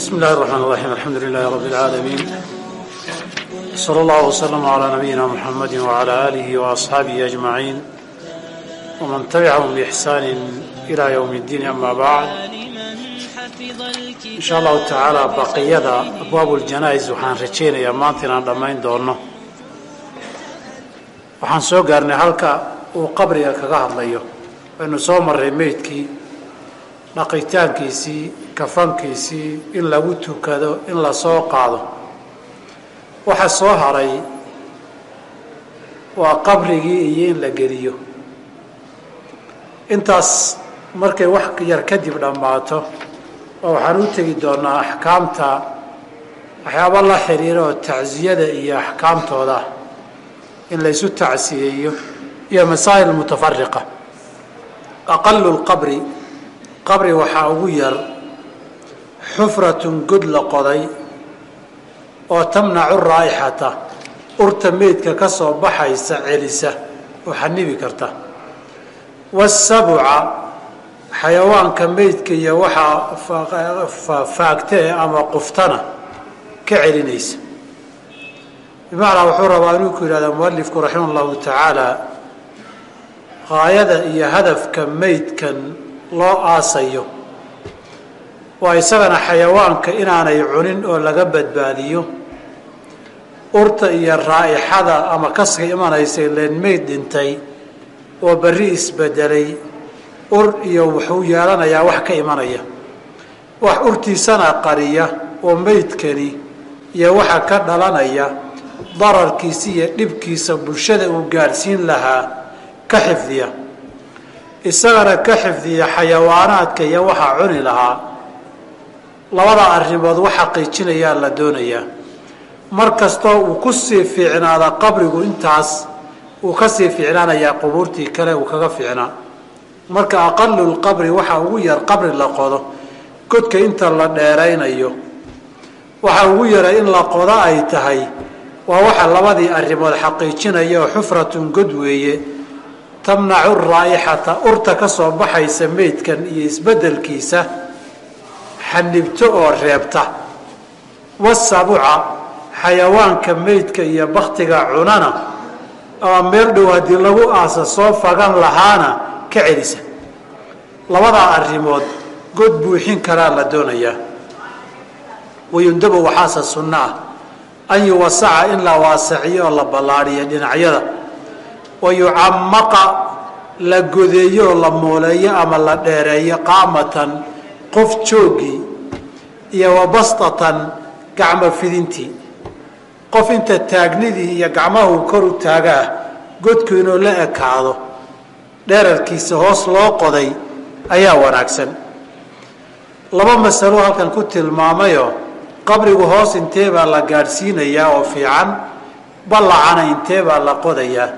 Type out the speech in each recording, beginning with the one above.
بسم الله الرحمن الرحيم الحمد لله رب العالمين صلى الله وسلم على نبينا محمد وعلى آله وأصحابه أجمعين ومن تبعهم بإحسان إلى يوم الدين أما بعد إن شاء الله تعالى بقية أبواب الجنائز وحان رجينا maantina aan dhammayn doono waxaan soo gaarnay halka uu qabriga kaga hadlayo waynu soo marray meydkii dhaqitaankiisii kafankiisii in lagu tukado in la soo qaado. Waxa soo haray waa qabrigii iyo in la geliyo. Intaas markay wax yar kadib dhammaato oo waxaan u tegi doonaa axkaamta waxyaaba la xiriira oo tacsiyada iyo axkaamtooda in laysu tacsiyeeyo iyo masaa'il mutafariqa aqalu lqabri qabri waxaa ugu yar xufratun god la qoday oo tamnacu raa'ixata urta meydka ka soo baxaysa celisa oo xanibi karta. Wasabuca xayawaanka meydka iyo waxaa faagtee ama quftana ka celinaysa. Bimacnaa wuxuu rabaa inuu ku yidhahdaa mualifku raximah allahu tacaala haayada iyo hadafka meydkan loo aasayo waa isagana xayawaanka inaanay cunin oo laga badbaadiyo. Urta iyo raa'ixada ama kaska imanaysa leen meyd dhintay oo berri isbedelay ur iyo wuxuu yeelanayaa wax ka imanaya. Wax urtiisana qariya oo meydkani iyo waxa ka dhalanaya dararkiisa iyo dhibkiisa bulshada uu gaadhsiin lahaa ka xifdiya. Isagana ka xifdiya xayawaanaadka iyo waxaa cuni lahaa labada arrimood wax xaqiijinayaa la doonayaa mar kastoo uu ku sii fiicnaada qabrigu intaas uu ka sii fiicnaanayaa qubuurtii kale uu kaga fiicnaa marka aqalu lqabri waxaa ugu yar qabri la qodo godka inta la dheeraynayo. Waxa ugu yara in la qodo ay tahay waa waxa labadii arrimood xaqiijinaya oo xufratun god weeye. Tamnacu raa'ixata urta ka soo baxaysa meydkan iyo isbeddelkiisa xanibto oo reebta. Wasabuca xayawaanka meydka iyo baktiga cunana ama meel dhow haddii lagu aasa soo fagan lahaana ka celisa. Labadaa arrimood god buuxin karaa la doonayaa. Wayundabu waxaase sunno ah an yuwasaca in la waasaciyo oo la ballaadhiyo dhinacyada. Wa yucamaqa la godeeyo oo la mooleeyo ama la dheereeyo qaamatan qof jooggii iyo wabastatan gacmo fidintii. Qof inta taagnidii iyo gacmahu kor u taagaa godku inuu la ekaado dherarkiisa hoos loo qoday ayaa wanaagsan. Laba masalo halkan ku tilmaamayoo qabrigu hoos intee baa la gaadhsiinayaa oo fiican ballacana intee baa la qodayaa.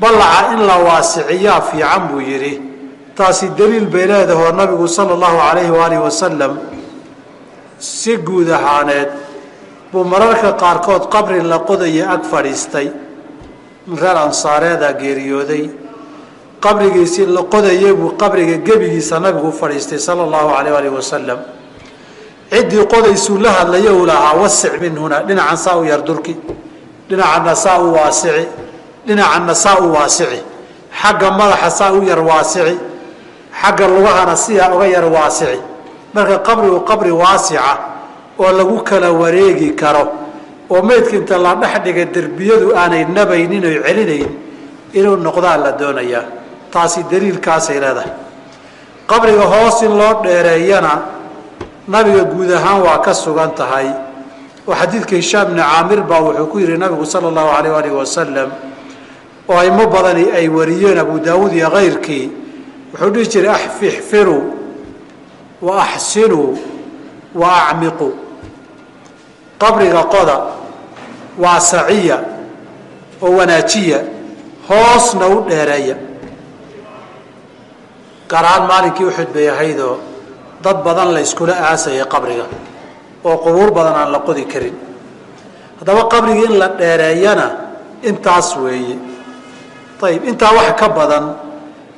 Ballaca in la waasiciyaa fiican buu yidhi taasi daliil bay leedahoo nabigu sala allahu calayhi waalihi wasalam si guud ahaaneed buu mararka qaarkood qabri la qodaya ag fadhiistay. Reer ansaareeda geeriyooday. Qabrigiisii la qodayay buu qabriga gebigiisa nabigu fadhiistay sala allahu calayh aalihi wasalam ciddii qodaysuu la hadlaya uu lahaa wasic min huna dhinacan saa u yar durki dhinacana saa u waasici dhinacana saa u waasici xagga madaxa saa u yar waasici xagga lugahana sidaa uga yar waasici. Marka qabrigu qabri waasica oo lagu kala wareegi karo oo meydka inta la dhex dhiga derbiyadu aanay nabaynin oy celinayn inuu noqdaa la doonayaa taasi daliilkaasay leedahay. Qabriga hoos in loo dheereeyana nabiga guud ahaan waa ka sugan tahay. Oo xadiidka hishaam bni caamir baa wuxuu ku yidhi nabigu sala allahu alayh alihi wasalam oo aimo badani ay wariyeen abu daawuud iyo kayrkii wuxuu dhihi jiray ixfiruu wa axsinuu wa acmiquu qabriga qoda waasaciya oo wanaajiya hoosna u dheereeya gaar ahaan maalinkii uxud bay ahaydoo dad badan la yskula aasayay qabriga oo qubuur badan aan la qodi karin. Haddaba qabrigii in la dheereeyana intaas weeye. Ayib intaa wax ka badan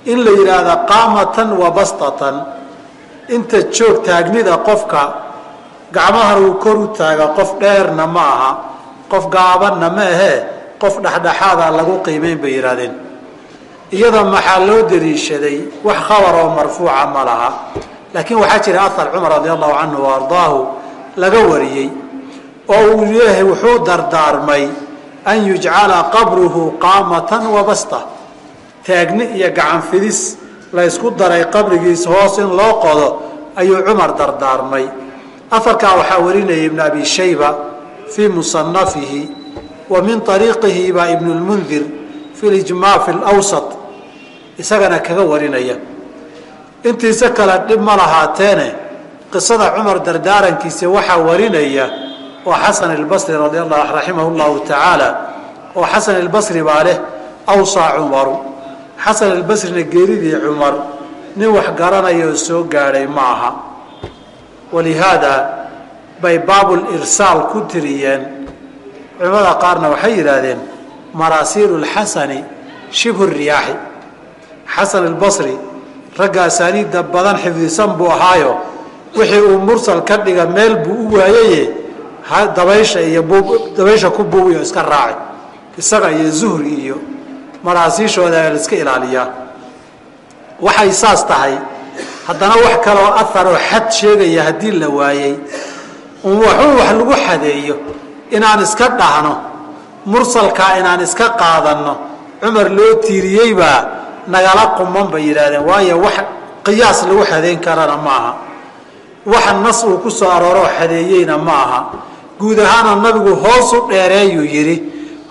in la yidhaahda qaamatan wa bastatan inta joog taagnida qofka gacmahana uu kor u taaga qof dheerna ma aha qof gaabanna ma ahee qof dhexdhexaada lagu qiimeyn bay yidhahdeen iyada maxaa loo daliishaday wax khabar oo marfuuca ma laha. Laakiin waxaa jira ahar cumar radi allahu canhu wa ardaahu laga wariyey oo uu leeyahay wuxuu dardaarmay an yujcala qabruhu qaamatan wa basta taagni iyo gacan fidis la ysku daray qabrigiisa hoos in loo qodo ayuu cumar dardaarmay. Afarkaa waxaa warinaya ibnu abi shayba fii musanafihi wa min ariiqihi baa ibnu lmundir fi lijmaa fi lwsat isagana kaga warinaya. Intiisa kale dhib ma lahaateene qisada cumar dardaarankiisa waxaa warinaya oo xasan albasri radi allah raximah llahu tacaala oo xasan albasri baa leh awsaa cumaru xasan albasrina geeridii cumar nin wax garanaya oo soo gaadhay ma aha. Walihaada bay baabulirsaal ku tiriyeen. Culimada qaarna waxay yidhaahdeen maraasiilu lxasani shibhu riyaaxi. Xasan albasri ragga asaaniidda badan xifdisan buu ahaayo. Wixii uu mursal ka dhiga meel buu u waayaye dabaysha iyo dabaysha ku buubiyo iska raacay isaga iyo zuhri iyo maraasiishooda la iska ilaaliyaa. Waxay saas tahay haddana wax kaloo aharoo xad sheegaya haddii la waayey waxuu wax lagu xadeeyo inaan iska dhahno mursalkaa inaan iska qaadanno cumar loo tiiriyeybaa nagala quman bay yidhaahdeen waayo wax qiyaas lagu xadeyn karana ma aha. Waxa nas uu ku soo arooroo xadeeyeyna ma aha. Guud ahaana nabigu hoosu dheereeyuu yidhi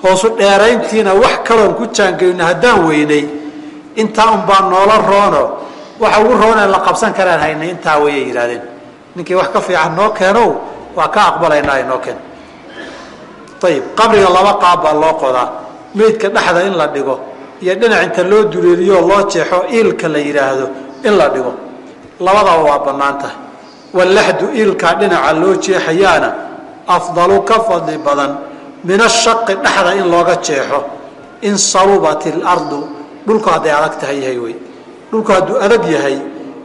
hoosu dheerayntiina wax kaloon ku jaangeyno haddaan weynay intaa unbaa noola roono waxa ugu roonee la qabsan karaan haynay intaa wayay yidhahdeen ninkii wax ka fiican noo keenow waa ka aqbalaynaa inoo keen. Ayib qabriga laba qaab baa loo qodaa. Meydka dhexda in la dhigo iyo dhinac inta loo duleeliyoo loo jeexo iilka la yidhaahdo in la dhigo. Labadaba waa bannaan tahay. Wallaxdu iilkaa dhinaca loo jeexayaana afdalu ka fadli badan min ashaqi dhexda in looga jeexo in salubat ilardu dhulku hadday adag tahay yahay wey. Dhulku hadduu adag yahay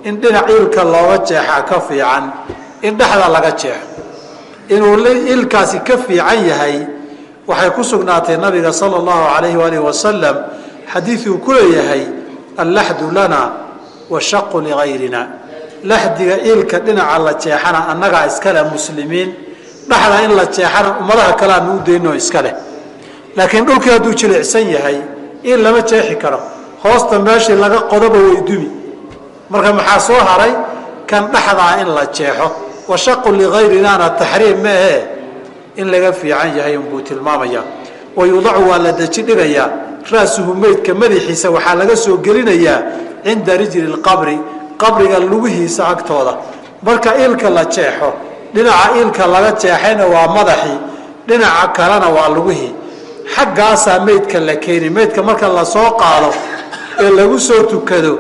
in dhinac iilka looga jeexaa ka fiican in dhexda laga jeexo. Inuu ilkaasi ka fiican yahay waxay ku sugnaatay nabiga sala allahu alayhi waalihi wasalam xadiiduu ku leeyahay allaxdu lana washaqu ligayrina laxdiga iilka dhinaca la jeexana annagaa iskale muslimiin dhexda in la jeexana ummadaha kale aanu u daynoo iskaleh laakiin dhulkii hadduu jilicsan yahay in lama jeexi karo. Hoosta meeshii laga qodoba way dumi. Marka maxaa soo haray? Kan dhexdaa in la jeexo. Washaqu ligayrinana taxriim maahee in laga fiican yahay unbuu tilmaamaya. Wayudacu waa la deji dhigayaa. Ra'suhu meydka madaxiisa waxaa laga soo gelinayaa cinda rijli lqabri qabriga lugihiisa agtooda. Marka iilka la jeexo dhinaca iilka laga jeexayna waa madaxii dhinaca kalena waa lugihii xaggaasaa meydka la keeni meydka marka la soo qaado ee lagu soo tukado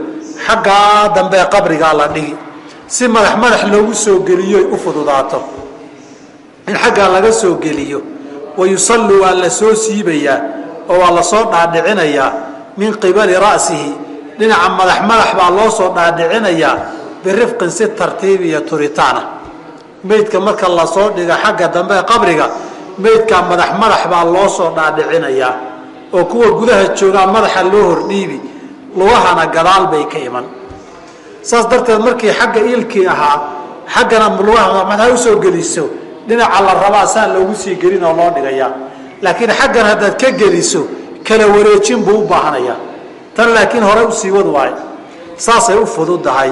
xaggaa dambe qabrigaa la dhigi. Si madax madax loogu soo geliyo u fududaato. In xaggaa laga soo geliyo wayusallu waa la soo siibayaa oo waa la soo dhaadhicinayaa min qibali ra'sihi. Dhinaca madax madax baa loo soo dhaadhicinayaa birifqin si tartiib iyo turitaana meydka marka la soo dhiga xagga dambe ee qabriga meydkaa madax madax baa loo soo dhaadhicinayaa oo kuwa gudaha joogaa madaxa loo hordhiibi lugahana gadaal bay ka iman. Saas darteed markii xagga iilkii ahaa xaggana lugaha madaxa u soo geliso. Dhinaca la rabaa saan loogu sii gelin oo loo dhigayaa laakiin xaggan haddaad ka geliso kala wareejin buu u baahanayaa. Tan laakiin hore u sii wad waay. Saasay u fududahay.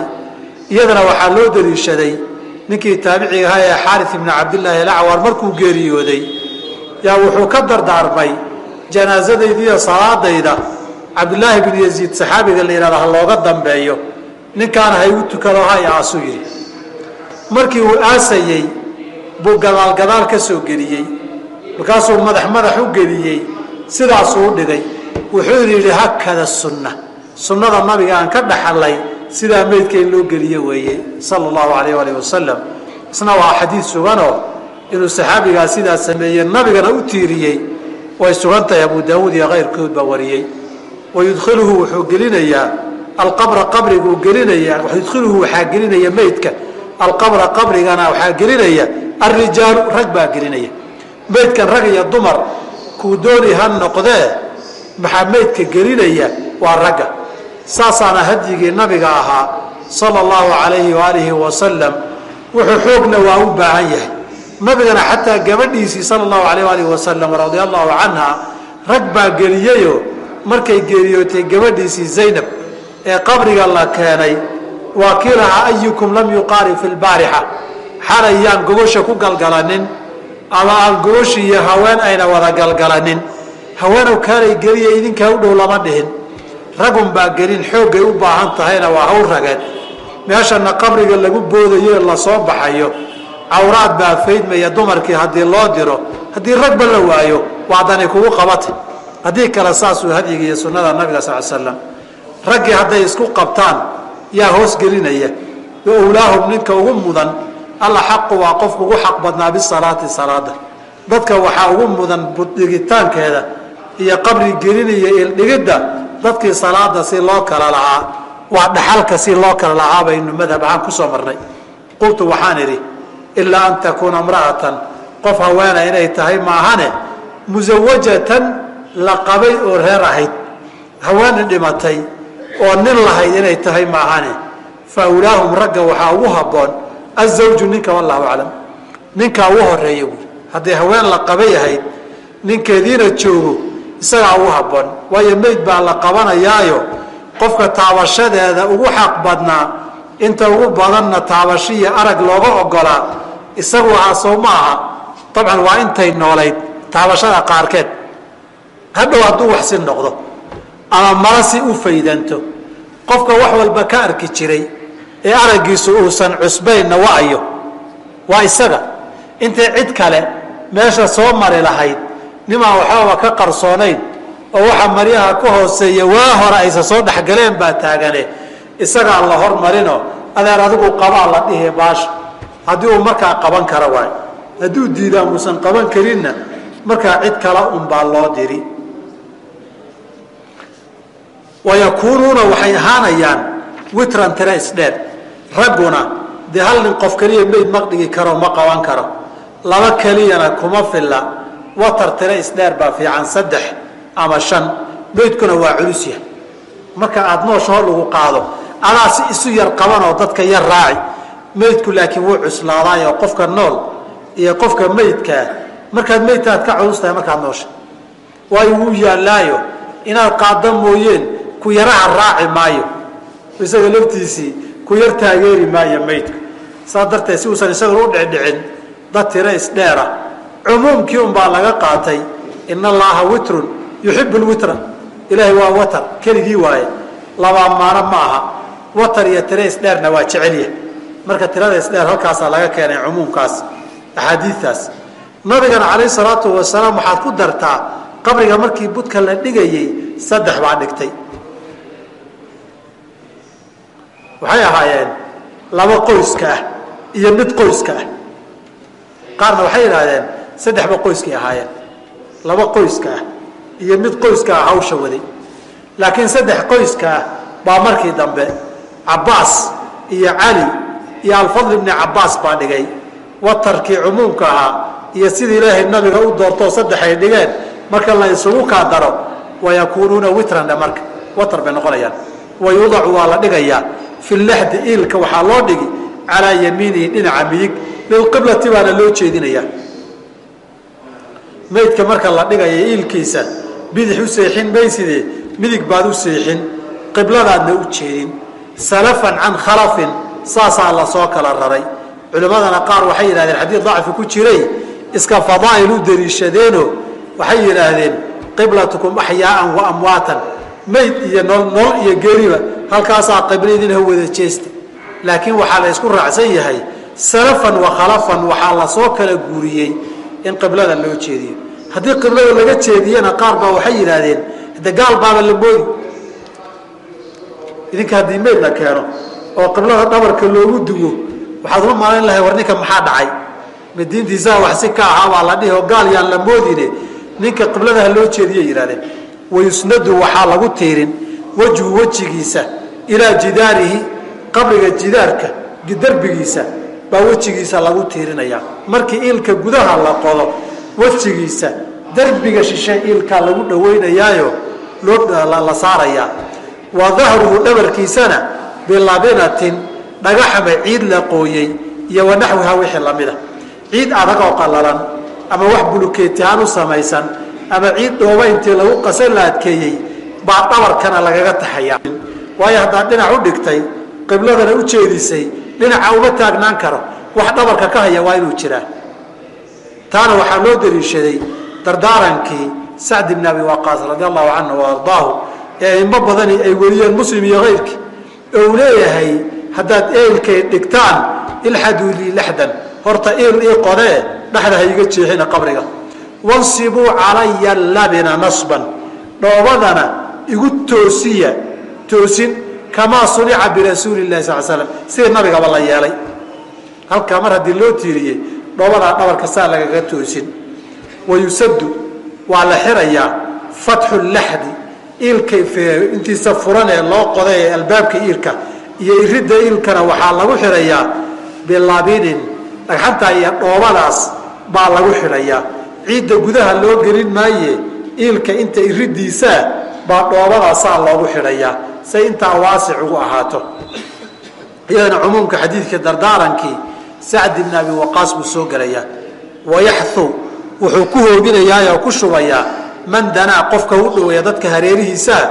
Iyadana waxaa loo daliishaday ninkii taabiciga ahaa ee xaaris ibni cabdillaahi alacwar markuu geeriyooday yaa wuxuu ka dardaarmay janaasadaydiiyo salaadayda. Cabdulaahi bin yaziid saxaabiga la yidhahda ha looga dambeeyo. Ninkaana ha igu tukado ha i aasuu yidhi. Markii uu aasayey buu gadaal gadaal ka soo geliyey. Markaasuu madax madax u geliyey sidaasuu u dhigay wuxuu yidhi hakada sunna. Sunnada nabiga aan ka dhaxalay sidaa meydka in loo geliye weeye sala allahu alayh alih wasalam isna waa xadiid suganoo inuu saxaabigaa sidaa sameeyey nabigana u tiiriyey. Way sugan tahay abu daawuud iyo kayrkood baa wariyey. Wayudkhiluhu wuxuu gelinayaa alqabra qabriguu gelinayaa yudkhiluhu waxaa gelinaya meydka. Alqabra qabrigana waxaa gelinaya alrijaalu rag baa gelinaya. Meydkan rag iyo dumar kuu dooni ha noqdee maxaa meydka gelinaya? Waa ragga saasaana hadyigii nabiga ahaa sala allahu calayhi waalihi wasalam wuxuu xoogna waa u baahan yahay. Nabigana xataa gabadhiisii sala allahu alayh waalihi wasalam radia allahu canha rag baa geliyeyo markay geeriyootay gabadhiisii zaynab ee qabriga la keenay waa kii lahaa ayukum lam yuqaari fi lbaarixa xalay yaan gogosha ku galgalanin ama aan gogoshi iyo haween ayna wada galgalanin? Haweenow kaalay geliya idinkaa u dhow lama dhihin ragun baa gelin xooggay u baahan tahayna waa hawl rageed meeshana qabriga lagu boodayo la soo baxayo cawraad baa faydmaya dumarkii haddii loo diro haddii ragba la waayo waa dani kugu qabata haddii kale saasuu hadyiga iyo sunnada nabiga sal slam raggii hadday isku qabtaan yaa hoos gelinaya. Owlaahum ninka ugu mudan alla xaqu waa qofku ugu xaq badnaa bisalaati salaada. Dadka waxaa ugu mudan buddhigitaankeeda iyo qabri geliniyo ildhigidda dadkii salaada si loo kala lahaa waa dhaxalka si loo kala lahaa baynu madhab ahaan ku soo marnay. Qultu waxaan idhi ilaa an takuuna imra'atan. Qof haweena inay tahay maahane musawajatan la qabay oo reer ahayd. Haweeni dhimatay oo nin lahayd inay tahay maahane. Fa awlaahum ragga waxaa ugu habboon azawju ninka wallahu aclam. Ninkaa ugu horreeya haddii haween la qabay ahayd ninkeediina joogo isagaa ugu habboon. Waayo meyd baa la qabanayaayo. Qofka taabashadeeda ugu xaq badnaa inta ugu badanna taabashiiyo arag looga ogolaa isagu ahaa sow ma aha. Dabcan waa intay noolayd taabashada qaarkeed. Hadhow hadduu waxsi noqdo. Ama mala si u faydanto. Qofka wax walba ka arki jiray ee araggiisu uusan cusbaynna waayo waa isaga. Intay cid kale meesha soo mari lahayd nimaan waxbaba ka qarsoonayn oo waxa maryaha ka hooseeya waa hore aysa soo dhexgaleen baa taagane isagaa la hormarino adeer adigu qabaa la dhihi baasha. Haddii uu markaa qaban kara waay. Hadduu diidaan uusan qaban karinna markaa cid kale unbaa loo diri. Wayakuunuuna waxay ahaanayaan witran tira isdheer ragguna dee hal nin qof keliya meyd ma dhigi karo ma qaban karo. Laba keliyana kuma filla watar tira isdheer baa fiican saddex ama shan. Meydkuna waa culusya marka aada nooshaho lagu qaado adaa si isu yar qabanoo dadka yar raaci. Meydku laakiin wuu cuslaadaayoo qofka nool iyo qofka meydkaa markaad meydtaad ka culus tahay markaad noosha waayo wuu yaallaayo. Inaad qaada mooyeen ku yaraha raaci maayo. Isaga laftiisii ku yar taageeri maayo meydku saas darteed si uusan isaguna u dhicdhicin dad tiro isdheera cumuumkii unbaa laga qaatay ina allaaha witrun yuxibu lwitra ilaahay waa watar keligii waaye. Labaa maano ma aha. Watar iyo tiro isdheerna waa jecelya marka tirada isdheer halkaasaa laga keenay cumuumkaas axaadiistaas. Nabigana calayh salaatu wasalaam waxaad ku dartaa qabriga markii budka la dhigayey saddex baa dhigtay. Waxay ahaayeen laba qoyska ah iyo mid qoyska ah. Qaarna waxay yidhaahdeen saddexba qoyskay ahaayeen. Laba qoyska ah iyo mid qoyska ah hawsha waday. Laakiin saddex qoyska ah baa markii dambe cabbaas iyo cali iyo alfadl ibni cabbaas baa dhigay. Watarkii cumuumka ahaa iyo sidii ilaahay nabiga u doortoo saddex ay dhigeen. Marka la isugu kaa daro wayakuunuuna witranhe marka. Watar bay noqonayaan. Wayudacu waa la dhigayaa. Fi laxdi iilka waxaa loo dhigi calaa yamiinihi dhinaca midig. Lilqiblati baana loo jeedinayaa maydka marka la dhigaya iilkiisa bidix u seexin mayside midig baad u seexin qibladaadna u jeedin salafan can khalafin saasaa la soo kala raray. Culimmadana qaar waxay yidhahdeen xadiid dacfi ku jiray iska fadaa'il u dariishadeeno waxay yidhaahdeen qiblatukum axyaaan wa amwaatan. Mayd iyo nol nol iyo geeriba halkaasaa qibla idinha wada jeesta. Laakiin waxaa la ysku raacsan yahay salafan wa khalafan waxaa la soo kala guuriyey in qiblada loo jeediyo haddii qiblada laga jeediyena qaar baa waxay yidhaahdeen de gaal baaba la moodi idinka haddii mayd la keeno oo qiblada dhabarka loogu dugo waxaad uma malayn lahay war ninka maxaa dhacay? Ma diintiisaa wax si ka ahaa baa la dhihi oo gaal yaan la moodine. Ninka qibladaha loo jeediyay yidhahdeen wayusnadu waxaa lagu tiirin wejhu wejigiisa ilaa jidaarihi qabriga jidaarka derbigiisa baa wejigiisa lagu tiirinaya markii iilka gudaha la qodo wejigiisa derbiga shishe iilkaa lagu dhaweynayaayo loola saarayaa wa dahruhu dhabarkiisana bilabinatin dhagaxama ciid la qooyey iyo wanaxwiha wixii lamida ciid adag oo qalalan ama wax bulukeetihaan u samaysan ama ciid dhooba intii lagu qasan la adkeeyey baa dhabarkana lagaga taxaya waayo haddaad dhinac u dhigtay qibladana u jeedisay dhinaca uma taagnaan karo wax dhabarka ka haya waa inuu jiraa taana waxaa loo daliishaday dardaarankii sacd ibn abi waqaas radi allahu canhu ardaahu ee aimo badani ay weriyeen muslim iyo kayrkii oo uu leeyahay haddaad eelkay dhigtaan ilxaduu lii laxdan. Horta iil ii qodee dhexda ha iga jeexina qabriga. Wansibuu calaya labina nasban. Dhoobadana igu toosiya toosin kamaa sunica birasuuli lahi sal slam sidii nabigaba la yeelay. Halkaa mar haddii loo tiiriyey dhoobadaa dhabarka saa lagaga toosin. Wayusadu waa la xirayaa fatxu laxdi iilka intiisa furan ee loo qoday ee albaabka iilka iyo iridda iilkana waxaa lagu xirayaa bilabinin dhagxantaa iyo dhoobadaas baa lagu xidhayaa ciidda gudaha loo gelin maaye iilka inta iridiisaa baa dhoobadaasaa loogu xidhayaa say intaa waasic ugu ahaato. Iyadana cumuumka xadiidka dardaarankii sacd ibn abi waqaas buu soo gelayaa. Wayaxu wuxuu ku hoobinayaa oo ku shubayaa man danaa qofka u dhoweeya dadka hareerihiisaa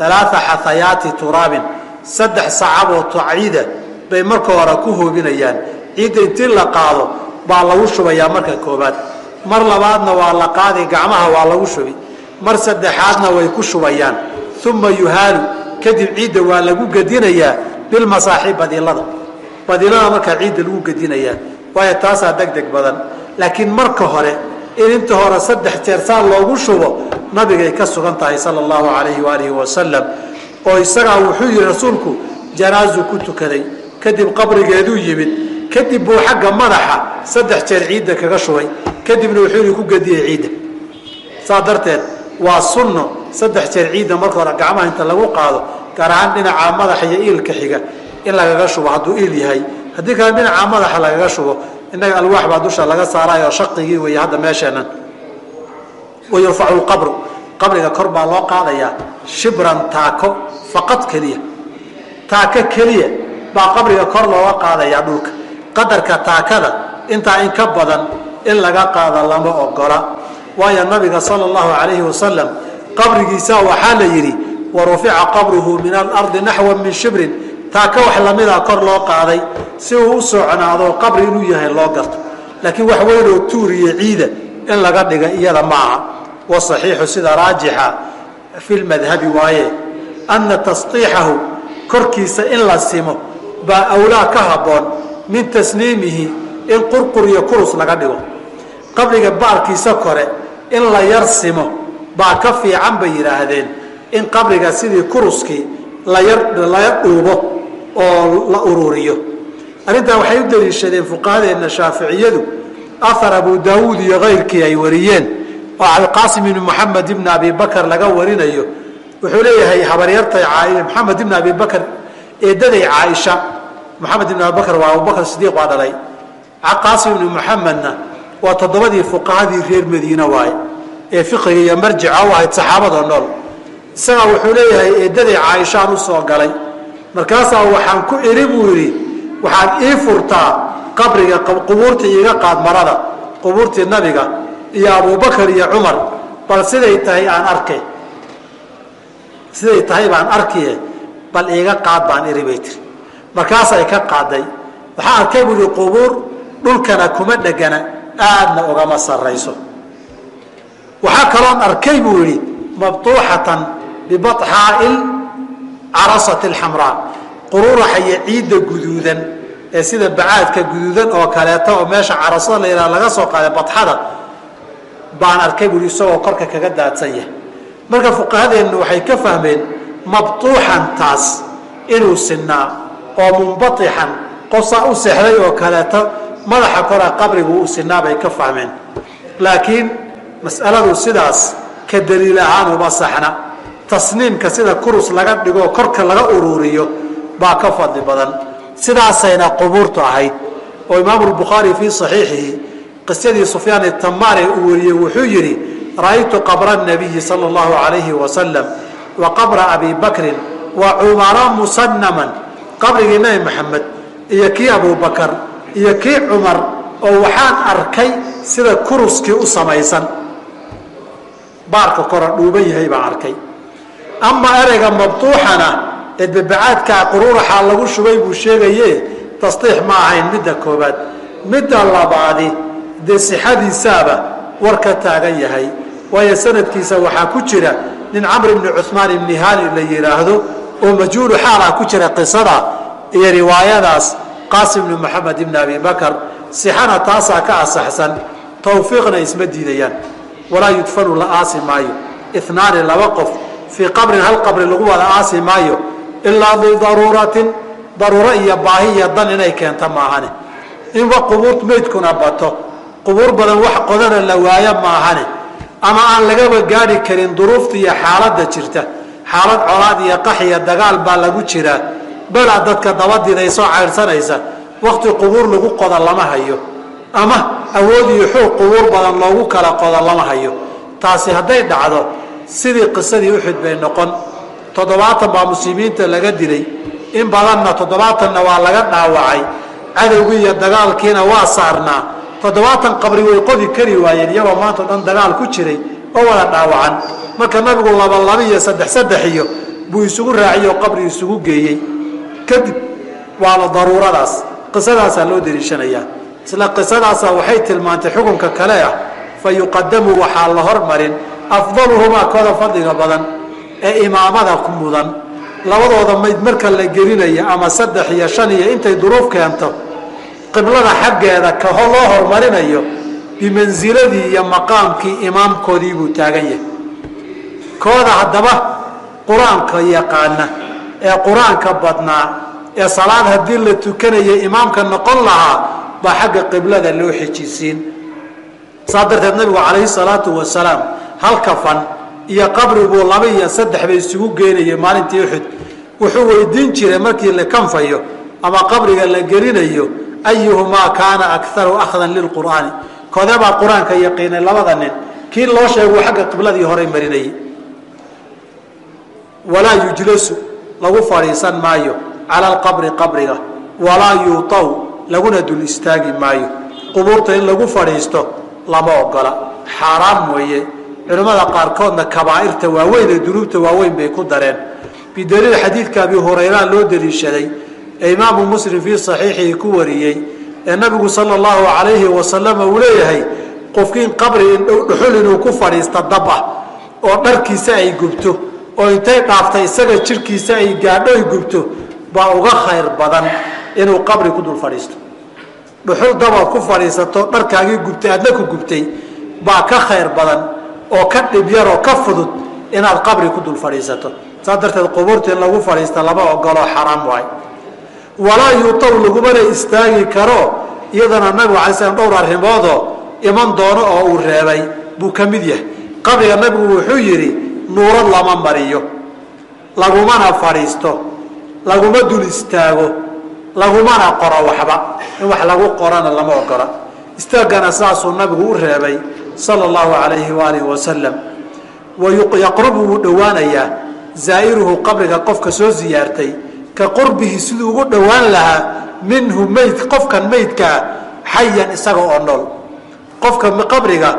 alaaa xahayaati turaabin saddex sacaboo ciida bay marka hore ku hoobinayaan. Ciidda intii la qaado baa lagu shubayaa marka koobaad mar labaadna waa la qaadi gacmaha waa lagu shubi. Mar saddexaadna way ku shubayaan. Uma yuhaalu kadib ciidda waa lagu gedinayaa bilmasaaxi badilada badilada markaa ciidda lagu gedinayaa waayo taasaa deg deg badan. Laakiin marka hore in inta hore saddex jeer saa loogu shubo nabigay ka sugan tahay sala allahu calayhi waalihi wasalam oo isagaa wuxuu yihi rasuulku janaazuu ku tukaday. Kadib qabrigeeduu yimid. Kadib buu xagga madaxa saddex jeer ciidda kaga shubay. Kadibna wuxuu yihi ku gediyey ciidda. Saa darteed waa sunno. Saddex jeer ciidda marka hore gacmaha inta lagu qaado gaar ahaan dhinaca madaxa iyo iilka xiga in lagaga shubo hadduu iil yahay. Haddii kale dhinaca madaxa lagaga shubo innaga alwaax baa dusha laga saarayo shaqigii weeye hadda meesheennan wayurfacu lqabru qabriga kor baa loo qaadayaa. Shibran taako faqad keliya. Taako keliya baa qabriga kor looga qaadayaa dhulka. Qadarka taakada intaa in ka badan in laga qaada lama ogola. Waayo nabiga sala allahu calayhi wasalam qabrigiisa waxaa la yidhi wa rufica qabruhu min alardi naxwan min shibrin taaka wax lamida kor loo qaaday si uu u socnaado qabri inuu yahay loo garto. Laakiin wax weynoo tuuriyo ciida in laga dhiga iyada maaha. Wasaxiixu sida raajixa fi lmadhabi waaye anna tasqiixahu korkiisa in la simo baa awlaa ka habboon min tasniimihi in qurqur iyo kurus laga dhigo. Qabriga baarkiisa kore in la yar simo baa ka fiican bay yidhaahdeen in qabriga sidii kuruskii layarlaya dhuubo oo la ururiyo. Arrintaa waxay u daliishadeen fuqahadeenna shaaficiyadu ahar abu daawuud iyo kayrkii ay wariyeen oo cabdiqaasim ibni moxamed ibni abi bakar laga warinayo. Wuxuu leeyahay habaryartay maxamed ibni abi bakar eedaday caaisha. Maxamed ibni abi waa abubakar sidiiq baa dhalay. Qaasim ibni moxamedna waa toddobadii fuqahadii reer madiine waaye ee fiqiga iyo marjica u ahayd saxaabadoo nool. Isagaa wuxuu leeyahay eedaday caaishaan u soo galay markaasaa waxaan ku iri buu yidhi waxaad ii furtaa qabriga qubuurtii iiga qaad marada qubuurtii nabiga iyo abubakar iyo cumar bal siday tahay aan arke siday tahay baan arkiye bal iiga qaad baan iri bay tiri. Markaasay ka qaaday. Waxaa arkay buu yihi qubuur dhulkana kuma dhegana aadna ugama sarrayso. Waxaa kaloon arkay buu yidhi mabtuuxatan bibaxaail carasati alxamraa quruuraxa iyo ciidda guduudan ee sida bacaadka guduudan oo kaleeto oo meesha carasada la yidhaha laga soo qaaday badxada baan arkay buu yidhi isagoo korka kaga daadsan yahay. Marka fuqahadeennu waxay ka fahmeen mabtuuxantaas inuu sinaa oo munbatixan qofsaa u seexday oo kaleeto madaxa kora qabrigu u sinaa bay ka fahmeen. Laakiin mas'aladu sidaas ka daliil ahaan uma saxna tasniimka sida kurus laga dhigo korka laga ururiyo baa ka fadli badan. Sidaasayna qubuurtu ahayd. Oo imaamu lbukhaari fii saxiixihi qisadii sufyaan itamaare uu wariyey wuxuu yidhi ra'aytu qabra nabiyi sala allahu alayhi wasalam wa qabra abi bakrin wa cumara musanaman qabrigii nabi maxamed iyo kii abubakar iyo kii cumar oo waxaan arkay sida kuruskii u samaysan. Baarka kora dhuuban yahay baan arkay ama ereyga mabtuuxana eedbabacaadkaa quruuraxaa lagu shubay buu sheegaye tasdiix ma ahayn midda koobaad midda labaadi dee sixadiisaaba war ka taagan yahay. Waayo sanadkiisa waxaa ku jira nin camr ibni cumaan ibni haani la yidhaahdo oo majhuulu xaalaa ku jira qisada iyo riwaayadaas qaasim ibni maxamed ibni abi bakar sixana taasaa ka asaxsan tawfiiqna isma diidayaan. Walaa yudfanu la aasi maayo. Inaani laba qof fii qabrin hal qabri lagu wada aasi maayo ilaa lidaruuratin daruuro iyo baahi iyo dan inay keento maahane inba qubuur meydkuna bato. Qubuur badan wax qodana la waayo maahane ama aan lagaba gaadhi karin duruufta iyo xaaladda jirta. Xaalad colaad iyo qax iyo dagaal baa lagu jiraa. Balaa dadka dabadiidaysoo caydhsanaysa wakti qubuur lagu qoda lama hayo. Ama awood iyo xoog qubuur badan loogu kala qodo lama hayo. Taasi hadday dhacdo sidii qisadii uxud bay noqon. Toddobaatan baa muslimiinta laga dilay. In badanna toddobaatanna waa laga dhaawacay. Cadowgii iyo dagaalkiina waa saarnaa. Toddobaatan qabri way qodi kari waayeen iyagoo maanta dhan dagaal ku jiray oo wada dhaawacan. Marka nabigu laba laba iyo saddex saddex iyo buu isugu raaciyey oo qabri isugu geeyey. Kadib waala daruuradaas. Qisadaasaa loo dariishanayaa isla qisadaasa waxay tilmaantay xukunka kale ah. Fa yuqadamu waxaa la hormarin afdaluhumaa kooda fadliga badan ee imaamada ku mudan. Labadooda mayd marka la gelinayo ama saddex iyo shan iyo intay duruuf keento qiblada xaggeeda ka loo hormarinayo bimansiladii iyo maqaamkii imaamkoodii buu taagan yahay. Kooda haddaba qur'aanka yaqaana ee qur'aanka badnaa ee salaad haddii la tukanaya imaamka noqon lahaa baa xagga qiblada loo xijisiin. Saa darteed nabigu calayhi salaatu wasalaam hal kafan iyo qabri buu laba iyo saddex bay isugu geynayay maalintii uxud wuxuu weydiin jiray markii la kanfayo ama qabriga la gelinayo ayuhumaa kaana akaru akhdan lilqur'aani koodebaa qur'aanka yaqiinay labada nin? Kii loo sheegu xagga qibladii horay marinayay. Walaa yujlasu lagu fadhiisan maayo cala alqabri qabriga. Walaa yuutaw. Laguna dul istaagi maayo. Qubuurta in lagu fadhiisto lama ogola. Xaaraam weeye culimmada qaarkoodna kabaa'irta waaweyn ee dunuubta waaweyn bay ku dareen. Bidaliil xadiidka abi hurayra loo daliishaday ee imaamu muslim fii saxiixihi ku wariyey ee nabigu sala allahu calayhi wasalama uu leeyahay qofkiin qabri dhuxul inuu ku fadhiista dab ah oo dharkiisa ay gubto oo intay dhaaftay isaga jirhkiisa ay gaadho gubto baa uga khayr badan inuu qabri ku dul fadhiisto. Dhuxul dabaad ku fadhiisato dharkaagii gubtay aadna ku gubtay baa ka khayr badan oo ka dhib yaroo ka fudud inaad qabri ku dul fadhiisato. Saas darteed qubuurta in lagu fadhiista lama ogoloo xaraam waay. Walaa yuutaw lagumana istaagi karo iyadana nabigu alay slam dhowr arrimoodoo iman doono oo uu reebay. Buu ka mid yahay. Qabriga nabigu wuxuu yidhi nuurad lama mariyo. Lagumana fadhiisto. Laguma dul istaago. Lagumana qoro waxba. In wax lagu qorana lama ogola istaaggana saasuu nabigu u reebay sala allahu calayhi waalihi wasalam wayaqrubu wuu dhowaanayaa zaa'iruhu qabriga qofka soo siyaartay ka qurbihi siduu ugu dhowaan lahaa minhu meyd qofkan meydkaa xayan isaga oo nool. Qofka qabriga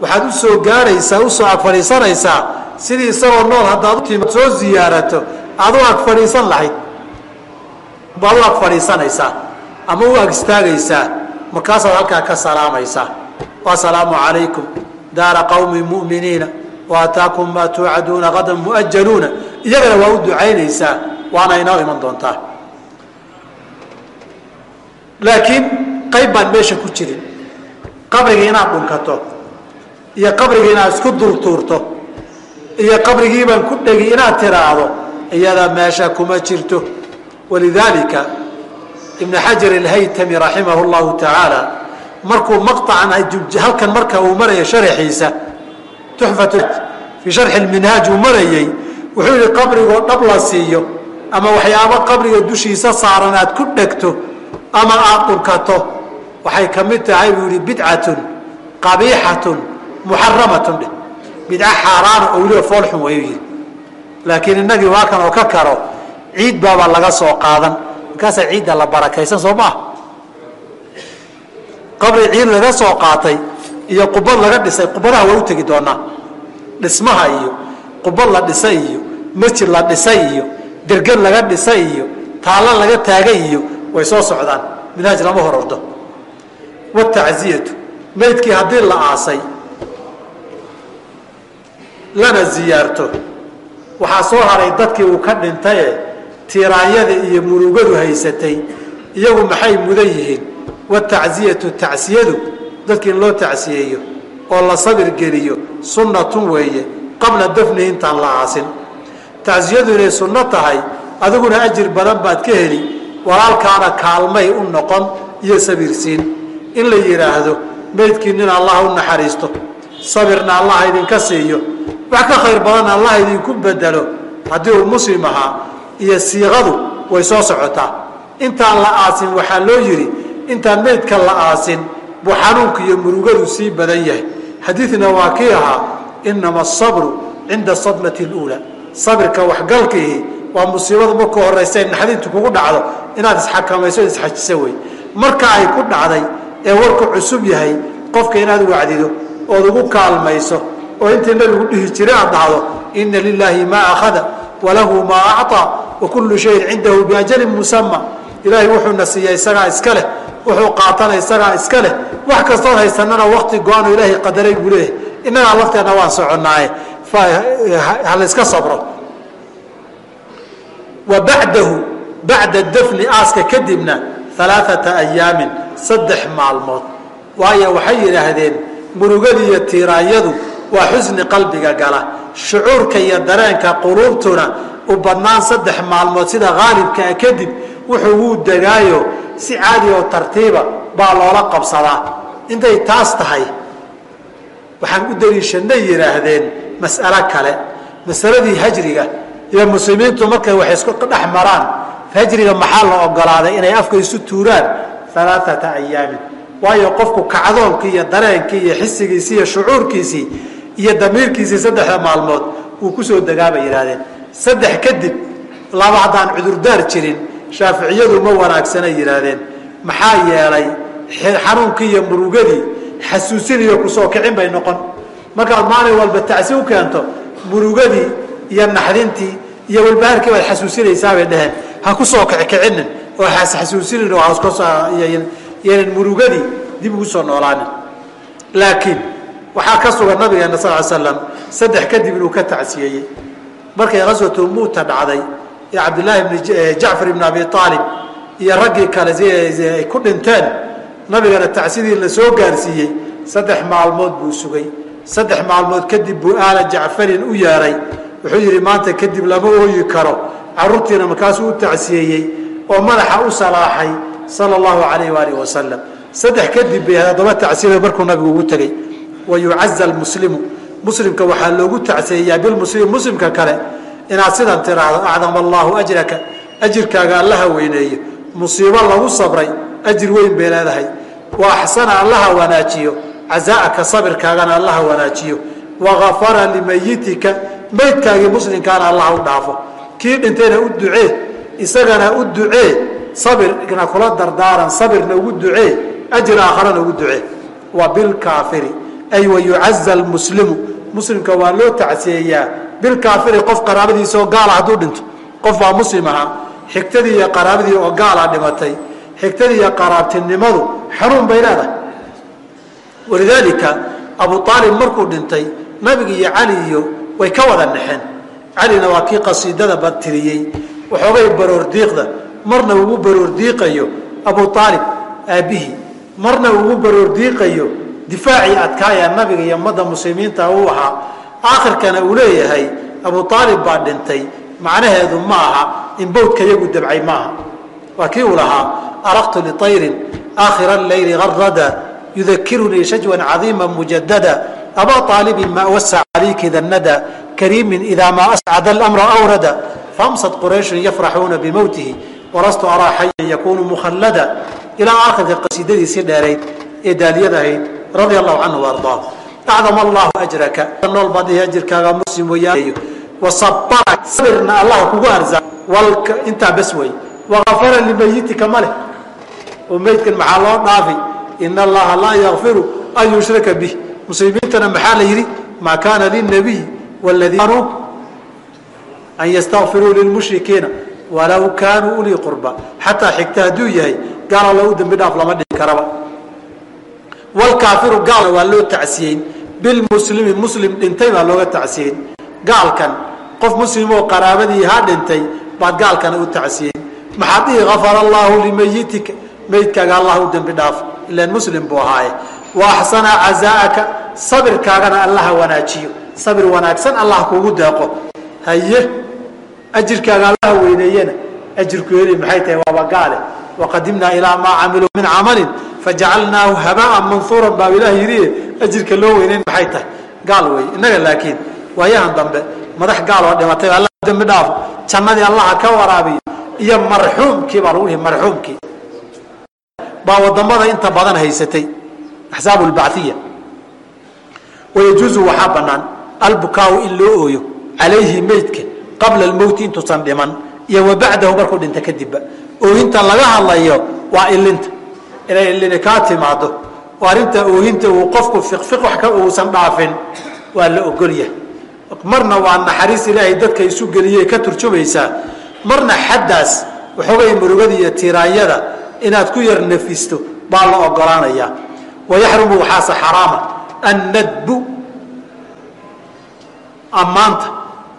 waxaad u soo gaaraysaa u soo ag fadhiisanaysaa sidii isagoo nool haddaad utimid soo ziyaarato aad u ag lahayd. Baad u ag fadhiisanaysaa ama u ag istaagaysaa markaasaad halkaa ka salaamaysaa wasalaamu calaykum daara qawmi mu'miniina waataakum maa tuucaduuna hadan mu'ajaluuna iyagana waa u ducaynaysaa waana inoo iman doontaa laakiin qayb baan meesha ku jirin qabrigii inaad dhunkato iyo qabrigii inaad isku durtuurto iyo qabrigiibaan ku dhegi inaad tiraahdo iyada meesha kuma jirto walidaalika ibnu xajar alhaytami raximah llahu tacaala markuu maqطacan halkan marka uu maraya sharaxiisa tuxfat fii sharxi lminhaaj uu marayey wuxuu yihi qabrigoo dhab la siiyo ama waxyaabo qabriga dushiisa saaran aad ku dhegto ama aad dhunkato waxay ka mid tahay buu yihi bidcatun qabiixatun muxaramatun dheh. Bidca xaaraana oo weliba foolxun wayuu yihi laakiin innagii waa kan oo ka karo ciid baabaa laga soo qaadan. Markaasaa ciidda la barakaysan soo maaha qabri ciid laga soo qaatay iyo qubad laga dhisay qubadaha waa u tegi doonaa. Dhismaha iyo qubad la dhisay iyo masjid la dhisay iyo dergad laga dhisay iyo taallo laga taagay iyo way soo socdaan. Minhaaj lama hor ordo. Watacziyatu maydkii haddii la aasay lana ziyaarto. Waxaa soo haray dadkii uu ka dhintaye tiiraanyada iyo murugadu haysatay. Iyagu maxay mudan yihiin watacziyatu tacsiyadu dadki in loo tacsiyeeyo oo la sabir geliyo sunnatun weeye qabla dafnihi intaan la aasin tacsiyadu inay sunno tahay adiguna ajir badan baad ka heli walaalkaana kaalmay u noqon iyo sabirsiin in la yidhaahdo maydkiinina allah u naxariisto sabirna allah idinka siiyo wax ka khayr badanna allah idinku bedelo haddii uu muslim ahaa iyo siiqadu way soo socotaa intaan la aasin waxaa loo yidhi intaan maydka la aasin buu xanuunka iyo murugadu sii badan yahay. Xadiidna waa kii ahaa inama asabru cinda sadmati اluulaa sabirka waxgalkiihi waa musiibada marka horeysa naxdintu kugu dhacdo inaad isxakamayso isxajiso wey. Marka ay ku dhacday ee warku cusub yahay qofka inaad wacdido ood ugu kaalmayso oo intii nabigu dhihi jiray aad dhahdo ina lilaahi maa akhada walahu maa acطaa wakulu shayin cindahu biajalin musama ilaahay wuxuuna siiya isagaa iska leh wuxuu qaatana isagaa iska leh. Wax kastood haysanana wakti go-ano ilaahay qadaray buu leeyahay. Innagaa lafteenna waan soconnaaye halayska sabro. Wa bacda dafni aaska kadibna alaaata ayaamin saddex maalmood. Waayo waxay yidhaahdeen murugada iyo tiiraanyadu waa xusni qalbiga gala. Shucuurka iyo dareenka quluubtuna u badnaan saddex maalmood sida haalibkaa kadib wuxuu wuu degaayo si caadi oo tartiiba baa loola qabsadaa. Intay taas tahay waxaan u daliishanay yidhaahdeen mas'alo kale. Masaladii hajriga iyo muslimiintu markay wax isku dhex maraan hajriga maxaa la ogolaaday inay afka isu tuuraan? Alaaata ayaamin waayo qofku kacdoonkii iyo dareenkii iyo xisigiisii iyo shucuurkiisii iyo damiirkiisii saddexda maalmood uu ku soo degaa bay yidhahdeen saddex kadib laba haddaan cudurdaar jirin shaaficiyadu ma wanaagsanay yidhaahdeen. Maxaa yeelay xanuunkii iyo murugadii xasuusin iyo ku soo kicin bay noqon. Markaad maalin walba tacsi u keento murugadii iyo naxdintii iyo walbahaarkii baad xasuusinaysaa bay dheheen ha ku soo kicikicinin oo xasuusinin oo haskosyanan murugadii dib ugu soo noolaanin. Laakiin waxaa ka sugan nabigeena sal slam saddex kadib inuu ka tacsiyeeyey markay qaswatu muuta dhacday ee cabdillaahi bn jacfar ibn abi aalib iyo raggii kale ay ku dhinteen nabigana tacsidii la gaarsiiyey saddex maalmood buu sugay. Saddex maalmood kadib buu aala jacfarin u yeedhay wuxuu yidhi maanta kadib lama ooyi karo. Caruurtiina markaasuu u tacsiyeeyey oo madaxa u salaaxay sala allahu alayh waalih wasalam saddex kadib bay haddaba tacsiya markuu nabigu ugu tegey wa almuslimu. Muslimka waxaa loogu tacsiyeeyaa bilmuslim muslimka kale inaad sidan tiraahdo acdama allaahu ajraka. Ajirkaaga allaha weyneeyo. Musiibo lagu sabray ajir weyn bay leedahay. Wa axsana allaha wanaajiyo. Cazaa'aka sabirkaagana allaha wanaajiyo. Wagafara limayitika maydkaagii muslimkaana allah u dhaafo. Kii dhintayna u ducee isagana u ducee. Sabirna kula dardaaran sabirna ugu ducee. Ajir aakharana ugu ducee. Wa bilkaafiri ay wa yucaza almuslimu muslimka waa loo tacsiyeeyaa. Bilkaafiri qof qaraabadiisa oo gaala hadduu dhinto. Qof baa muslim ahaa xigtadii iyo qaraabadii oo gaala dhimatay. Xigtadii iyo qaraabtinimadu xanuun bay leedahay. Walidaalika abu aalib markuu dhintay nabiga iyo cali iyo way ka wada naxeen calina waa kii qasiidada badtiriyey waxoogay baroordiiqda marna ugu baroordiiqayo abu aalib aabbihii. Marna ugu baroordiiqayo difaacii adkaaya nabiga iyo ummadda muslimiinta uu ahaa aakhirkana uu leeyahay abu aalib baa dhintay macnaheedu ma aha in bowdka yagu dabcay maaha waa kii uu lahaa araqtu liayrin aakhira leyli arada yudakirunii shajwan cadiima mujadada abaa aalibin ma wasa calayki danada kariimin idaa maa ascada almra awrada faamsad qurayshun yafraxuuna bimowtihi walastu araa xayan yakunu mukhallada. Ilaa aakhirka qasiidadiisii dheerayd ee daaliyada ahayd radia allahu canhu waardaa acdama allahu ajraka. Nool baad ihi ajirkaaga muslim weeyaan. Wasabarak sabirna allah kugu arza walka intaa bas wey wakafara limayitika ma oo meydkan maxaa loo dhaafi? Ina allaha laa yakfiru an yushraka bih. Muslimiintana maxaa la yidhi? Maa kaana lilnabiy wladiina aanuu an ystakfiruu lilmushrikiina walow kaanuu ulii qurba. Xataa xigta hadduu yahay gaal alla dembi dhaaf lama dhihi karaba walkaafiru gaalna waa loo tacsiyeyn bilmuslimi muslim dhintay baa looga tacsiyeyn gaalkan qof muslim oo qaraabadii ha dhintay baad gaalkana u tacsiyeyn maxaad dhihi afara allaahu limayitika meydkaaga allah u dembi dhaaf ilan muslim buu ahaaye wa axsana cazaa'aka sabirkaagana allaha wanaajiyo sabir wanaagsan allah kugu deeqo haye ajirkaaga allaha weyneeyena ajirku heli maxay tahay waaba gaale waqadimnaa ilaa maa camiluu min camalin fajacalnaahu habaan mansuuran baa ilaah yidhi ajirka loo weyneyn maxay tahay gaal wey innaga laakiin waayahan dambe madax gaal dhimatay alla dembi dhaafo jannadii allaha ka waraabiyo iyo marxuumkii baa lagu dhihi marxuumkii baa waddamada inta badan haysatay axsaab lbaciya wayajuuzu waxaa banaan albukaau in loo ooyo calayhi meydka qabla almowti intuusan dhiman iyo wa markuu dhinta kadibba oohinta laga hadlayo waa ilinta inay ilini kaa timaado oo arrinta oohinta uu qofku fiqfiq wax ka uusan dhaafin waa la ogolyahay. Marna waa naxariis ilaahay dadka isu geliyey ka turjumaysaa marna xaddaas waxoogay murugada iyo tiraanyada inaad ku yar nafisto baa la ogolaanayaa wayaxrumu waxaase xaraama. Annadbu ammaanta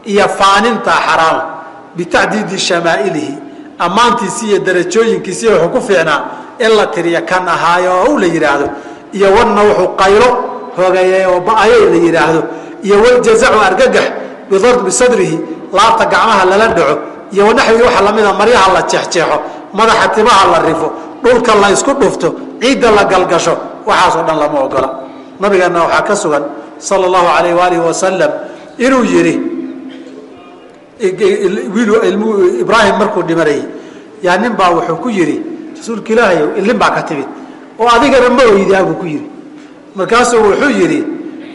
iyo faaninta xaraama. Bitacdiidi shamaa'ilihi ammaantiisi iyo darajooyinkiisi wuxuu ku fiicnaa in la tiriyo kan ahaayo oo la yidhaahdo iyo wanna wuxuu qaylo hogeeyey oo ba'ayay la yidhaahdo iyo waljazacu argagax bidarbi sadrihi laabta gacmaha lala dhaco iyo wanaxwigi waxa lamida maryaha la jeexjeexo madaxa timaha la rifo dhulka la isku dhufto ciidda la galgasho waxaasoo dhan lama ogola nabigeenna waxaa ka sugan sala allahu alayh waalihi wasalam inuu yidhi ibraahim markuu dhimanayay yaa nin baa wuxuu ku yidhi rasuulka ilaahayow ilin baa ka timid oo adigana ma oydaa buu ku yidhi markaasuu wuxuu yidhi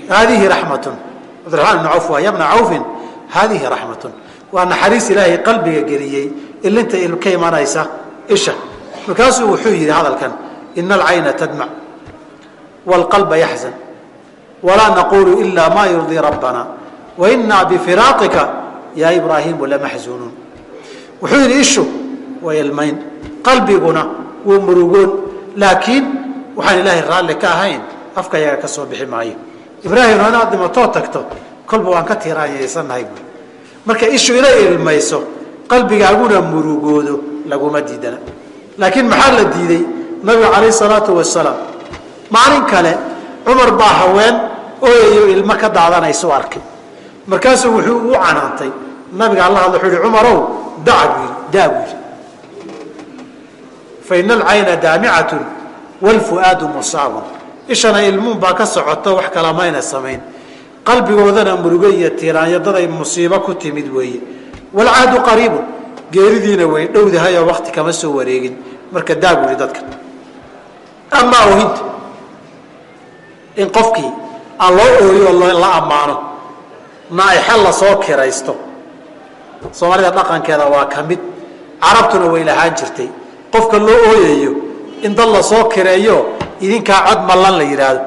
haadihi raxmatun. Cabdiraxmaan ibn cawf waa ya bna cawfin haadihi raxmatun. Waa naxariis ilaahay qalbiga geliyey ilinta ka imanaysa isha. Markaasuu wuxuu yidhi hadalkan ina alcayna tadmac wاlqalba yaxzan walaa naqulu ila ma yurdii rabbana wainaa bifiraaqika yaa ibraahimu lamaxzunuun wuxuu yidhi ishu way ilmayn qalbiguna wuu murugoon. Laakiin waxaan ilaahay raalli ka ahayn afka yaga ka soo bixi maayo. Ibraahimna inaad dhimatoo tagto. Kolba waan ka tiiraanyaysannahay buui marka ishu inay ilmayso qalbigaaguna murugoodo laguma diidana. Laakiin maxaa la diiday? Nabiga calayh salaatu wasalaam maalin kale cumar baa haween ooyayo ilmo ka daadanaysu arkay. Markaasuu wuxuu u canaantay. Nabiga alla hadla wuxuu yihi cumarow daca buu buu yidhi fa ina alcayna daamicatun waalfu'aadu musaabun ishana ilmuun baa ka socoto wax kala mayna samayn qalbigoodana murugo iyo tiiraanyo daday musiibo ku timid weeye walcahdu qariibun geeridiina way dhowdahayoo wakti kama soo wareegin marka daa buu yihi dadka amaa oohinta in qofkii aan loo ooyo oo la ammaano naa'ixa la soo kiraysto soomaalida dhaqankeeda waa ka mid carabtuna way lahaan jirtay qofka loo ooyayo in dad la soo kireeyo idinkaa cod mallan la yidhaahdo.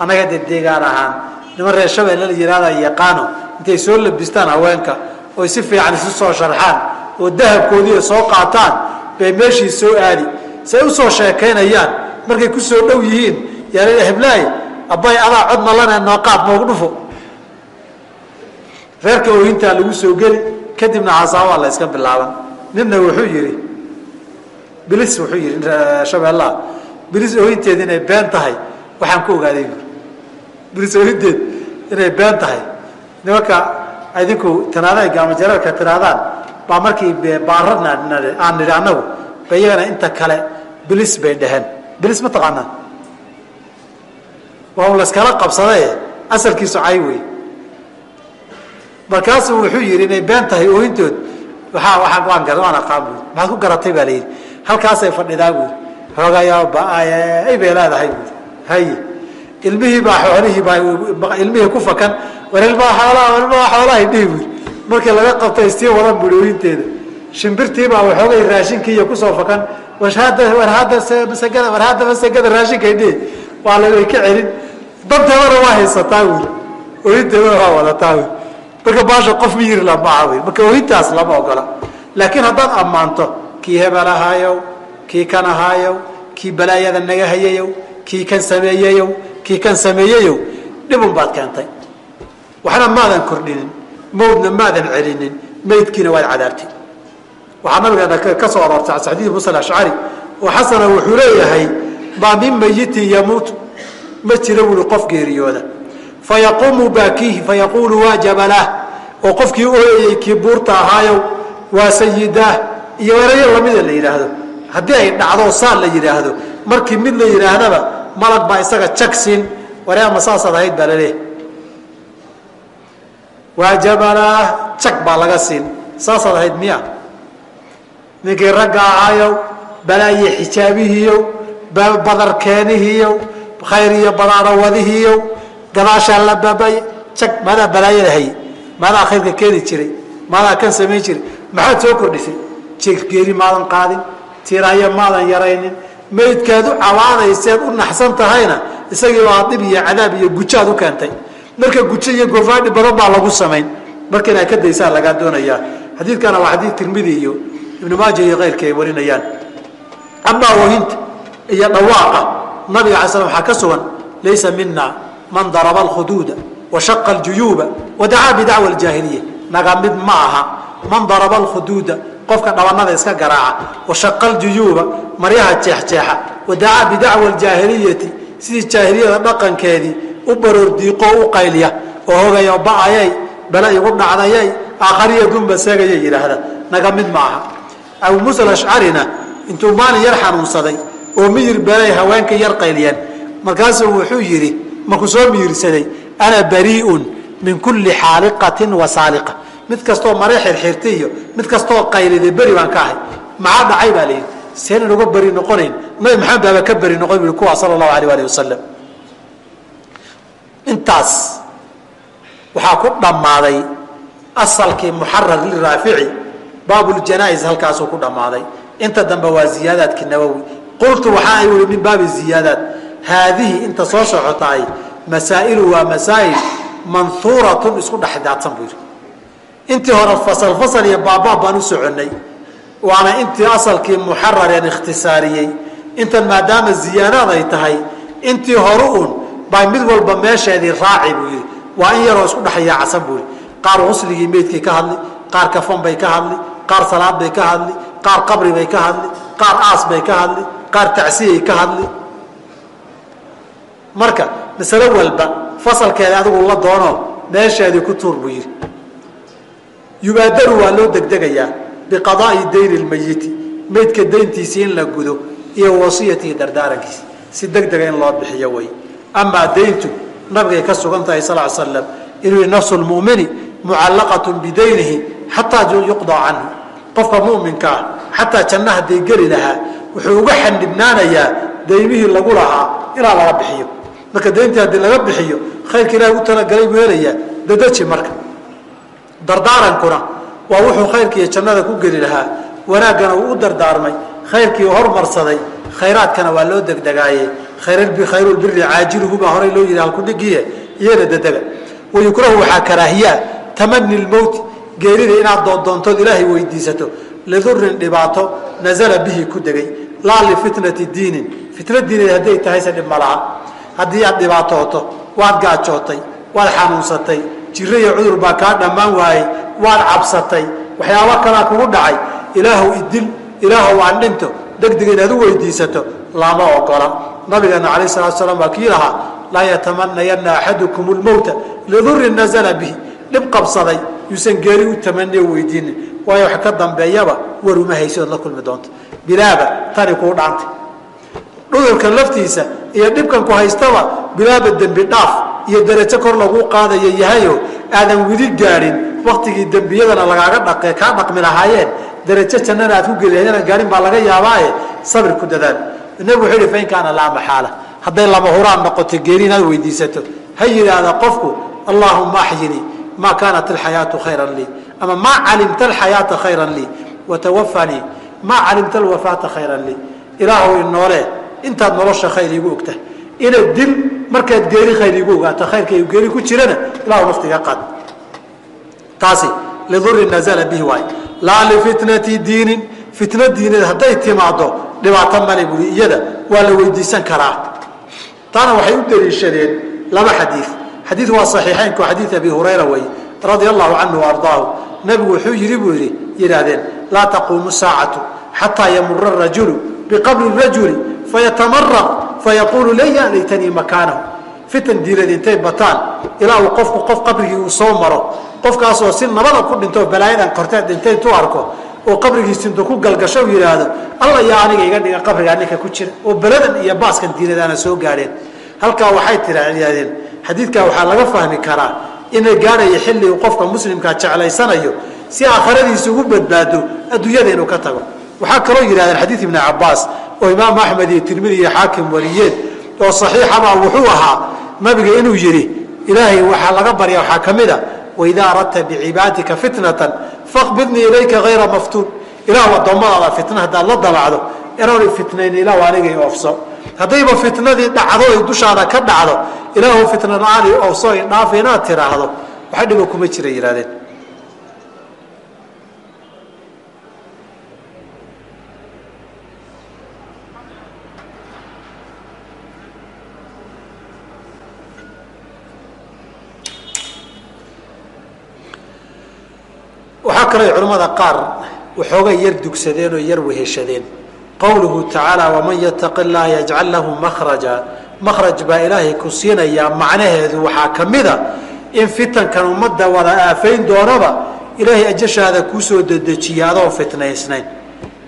Annaga dee deegaan ahaan niman reer shabeelle la yidhahda yaqaano intay soo labistaan haweenka oy si fiican isu soo sharxaan oo dahabkoodiiy soo qaataan bay meeshii soo aadi. Say u soo sheekaynayaan markay ku soo dhow yihiin yaa heblaay abbay adaa cod mallanee nooqaad noogu dhufo. Reerka oohintaa lagu soo geli kadibna casaabaa la yska bilaaban. Ninna wuxuu yidhi bilis wuxuu yidhi shabeellaha bilis oohinteed inay been tahay waxaan ku ogaaday buuri bilis oohinteed inay been tahay. Nimanka idinku tiraada gaamajareerka tiraadaan baa markii baarana aan nidhi annagu ba iyagana inta kale bilis bay dheheen bilis ma taqaanaa? Waa laskala qabsadae asalkiisu cay wey markaasuu wuxuu yidhi inay been tahay oohintood waaa waan waan aqaan buui maxaad ku garatay? baa layidhi halkaasay fadhidaa buui xoogayaa ba'ay bay leedahay buui haye ilmihii baa xoolihii baa ilmihii ku fakan. War ilmaha xoolaha ilmaha xoolahay dhihi buui markii laga qabtay istii wadan buui ooyinteeda shimbirtiibaa waxoogay raashinkii iyo ku soo fakan. Warhadda war hadda masagada war hadda masagada raashinkay dhihi. Waa lagay ka celin. Danteedana waa haysataa buui ooyinteedana waa wadataa buui marka baasha qof miyir la maaha wy marka ooyintaas lama ogola. Laakiin haddaad ammaanto kii hebel ahaayow kii kan ahaayow kii balaayada naga hayayow kii kan sameeyeyow kii kan sameeyeyow dhibun baad keentay. Waxna maadan kordhinin mawdna maadan celinin maydkiina waad cadaabtay waxaa nabigeena ka soo aroortay xadiid musa ashcari oo xasana wuxuu leeyahay maa min mayitin yamuutu ma jira buui qof geeriyooda fayaquumu baakiihi fayaquulu waa jabalah oo qofkii ooyayey kii buurta ahaayow waa sayidaah iyo erayo lamida la yidhaahdo. Haddii ay dhacdo saan la yidhaahdo markii mid la yidhaahdaba malag baa isaga jag siin wareama saasaad ahayd baa laleeyahy waa jabalah jag baa laga siin saasaad ahayd miya. Ninkii ragga ahaayow balaaye xijaabihiiyow badarkeenihiiyow khayr iyo badaanawadihiiyow gadaashaa la baabay jag maadaa balaayada haye maadaa khayrka keeni jiray maadaa kan samayn jiray maxaad soo kordhisay? Jeeggeeri maadan qaadin tiraayo maadan yaraynin maydkaad u cawaadayseed u naxsan tahayna isagii baa dhib iyo cadaab iyo gujaad u keentay. Marka gujo iyo gofaadhi badan baa lagu samayn. Marka inaad ka daysaan lagaa doonayaa. Xadiidkana waa xadiid tirmidi iyo ibnu maaja iyo keyrka ay warinayaan. Amaa wahinta iyo dhawaaqa nabiga alay slam waxaa ka sugan laysa mina man daraba alkhuduuda washaqa aljuyuuba wadacaa bidacwa aljaahiliya. Naga mid ma aha man daraba alkhuduuda qofka dhabanada iska garaaca washaqa aljuyuuba maryaha jeexjeexa wadacaa bidacwa aljaahiliyati sidii jaahiliyada dhaqankeedii u baroordiiqo u qayliya oo hogayo ba'ayay bale igu dhacdayay aakhariya dunba seegayay yidhaahda. Naga mid ma aha. Abu muusa alashcarina intuu maalin yar xanuunsaday oo miyir belay haweenka yar qayliyeen markaasuu wuxuu yidhi markuu soo miyirsaday ana bariiun min kulli xaaliqatin wa saaliqa. Mid kastoo mare xirxirtay iyo mid kastoo qayliday beri baan ka ahay. Maxaa dhacay baa layidhi seenan uga beri noqonayn. Nabi maxamed baaba ka beri noqon bui kuwa sala allahu alayh alih wasalam intaas waxaa ku dhammaaday asalkii muxarar liraafici baabuljanaais halkaasuu ku dhammaaday. Inta dambe waa ziyaadaadkii nawowi. Qultu waxaa i min baabi ziyaadaat haadihi inta soo socotaay masaa'ilu waa masaa'il manhuuratun isku dhexdaadsan buu yidhi intii hore fasal fasal iyo baabbaab baan u soconnay waana intii asalkii muxarareen ikhtisaariyey intan maadaama ziyaadaad ay tahay intii hore uun baa mid walba meesheedii raaci buu yidhi waa in yaroo isku dhexyaacsan buu yidhi qaar husligii meydkay ka hadli qaar kafan bay ka hadli qaar salaad bay ka hadli qaar qabri bay ka hadli qaar aas bay ka hadli qaar tacsiyay ka hadli marka masalo walba fasalkeeda adigu la doono meesheedii ku tuur buu yidhi. Yubaadaru waa loo degdegayaa biqadaai dayni lmayiti maydka dayntiisii in la gudo iyo wasiyatihi dardaarankiisi si degdega in loo bixiyo way. Amaa dayntu nabigay ka sugan tahay sal l slam inuu nafsu lmumini mucallaqatun bidaynihi xataa yuqdaa canhu. Qofka muminka ah xataa janna hadday geli lahaa wuxuu uga xandhibnaanayaa daymihii lagu lahaa ilaa laga bixiyo marka dayntii haddii laga bixiyo khayrka ilahi u talagalay buu helayaa. Dadaji marka. Dardaarankuna waa wuxuu khayrka iyo jannada ku geli lahaa. Wanaaggana uu u dardaarmay. Khayrkii hormarsaday. Khayraadkana waa loo degdegaaye. Khayrulbiri caajiluhu baa horay loo yidhi halkudhigiye iyana dedega wayukrahu waxaa karaahiyaa tamani lmowti geerida inaad doondoontood ilaahay weydiisato. Lidurin dhibaato nazala bihi ku degay. Laa lifitnati diinin. Fitna diineed hadday tahayse dhib ma laha haddii aad dhibaatooto waad gaajootay waad xanuunsatay jiro cudur baa kaa dhammaan waayey waad cabsatay waxyaabo kalaa kugu dhacay. Ilaahow idil ilaahow aan dhinto degdeg inaad u weydiisato lama ogola. Nabigeena calayh salatu salaam waa kii lahaa laa yatamanayanna axadukum lmowta lidurin nazala bihi. Dhib qabsaday yuusan geeri u tamaniyo weydiinin. Waayo wax ka dambeeyaba war uma haysi ood la kulmi doonto. Bilaaba tani kuu dhaantay cudurkan laftiisa iyo dhibkan ku haystaba bilaaba dembi dhaaf iyo darajo kor lagu qaadayo yahayo aadan widi gaadhin waktigii dembiyadana lagaaga kaa dhaqmi lahaayeen. Darajo jannana aad ku geli lahayd inaan gaarin baa laga yaabaaye. Sabir ku dadaal. Nebigu wuxuu yihi fain kaana laa maxaala. Hadday lama huraan noqoto geeri inaad weydiisato. Ha yidhaahda qofku allaahuma axyinii maa kaanat alxayaatu khayran lii. Ama maa calimta alxayaata khayran lii? Watawafanii maa calimta alwafaata khayran lii? Ilaahu inoole intaad nolosha khayr iigu ogta inaad dil markaad geeri khayr iigu ogaato khayrka geeri ku jirana ilahu naftiga qaad. Taasi liduri nazala bihi waay. Laa lifitnati diinin fitno diineed hadday timaado dhibaato male buui iyada waa la weydiisan karaa. Taana waxay u daliishadeen laba xadii xadii waa saxiixeynku xadii abi hurayra wey radia allahu canhu ardaahu. Nabigu wuxuu yidhi buu yidhi yidhaahdeen laa taquumu saacatu xataa yamura rajulu biqabri rajuli fayatamaraq fayaquulu laya laytanii makaanahu fitan diineed intay bataan ilaa uu qofku qof qabrigii uu soo maro qofkaasoo si nabada ku dhinto balaayadan korteed dhintay intuu arko oo qabrigiisi intuu ku galgasho yidhaahdo alla yaa aniga iga dhiga qabrigaa ninka ku jira oo beladan iyo baaskan diineed aana soo gaadheen halkaa waxay tirahdeen xadiidkaa waxaa laga fahmi karaa ina gaadhaya xilli uu qofka muslimkaa jeclaysanayo si aakhiradiisa ugu badbaado adduunyada ka tago waxaa kaloo yidhahdeen xadiid ibni cabaas oo imaam axmed iyo tirmidi iyo xaakim wariyeen oo saxiixabaa wuxuu ahaa nabiga inuu yidhi ilaahay waxaa laga barya waxaa ka mid a waidaa aradta bicibaadika fitnatan faqbidnii ilayka hayra maftuun ilahu addoommadaada fitna haddaad la dabacdo inaanu fitnayn ilahu anigay oofso haddayba fitnadii dhacdo ay dushaada ka dhacdo ilaahu fitna la'aan i oofso i dhaaf inaad tiraahdo waxa dhiba kuma jira yidhahdeen kaloo culimmada qaar waxoogay yar dugsadeen oo yar weheshadeen. Qowluhu tacaala waman yataqi llaha yajcal lahu makhraja. Makhraj baa ilaahay ku siinayaa macnaheedu waxaa ka mida in fitankan ummadda wada aafayn doonaba ilaahay ajashaada kuusoo dedejiya adoo fitnaysnayn.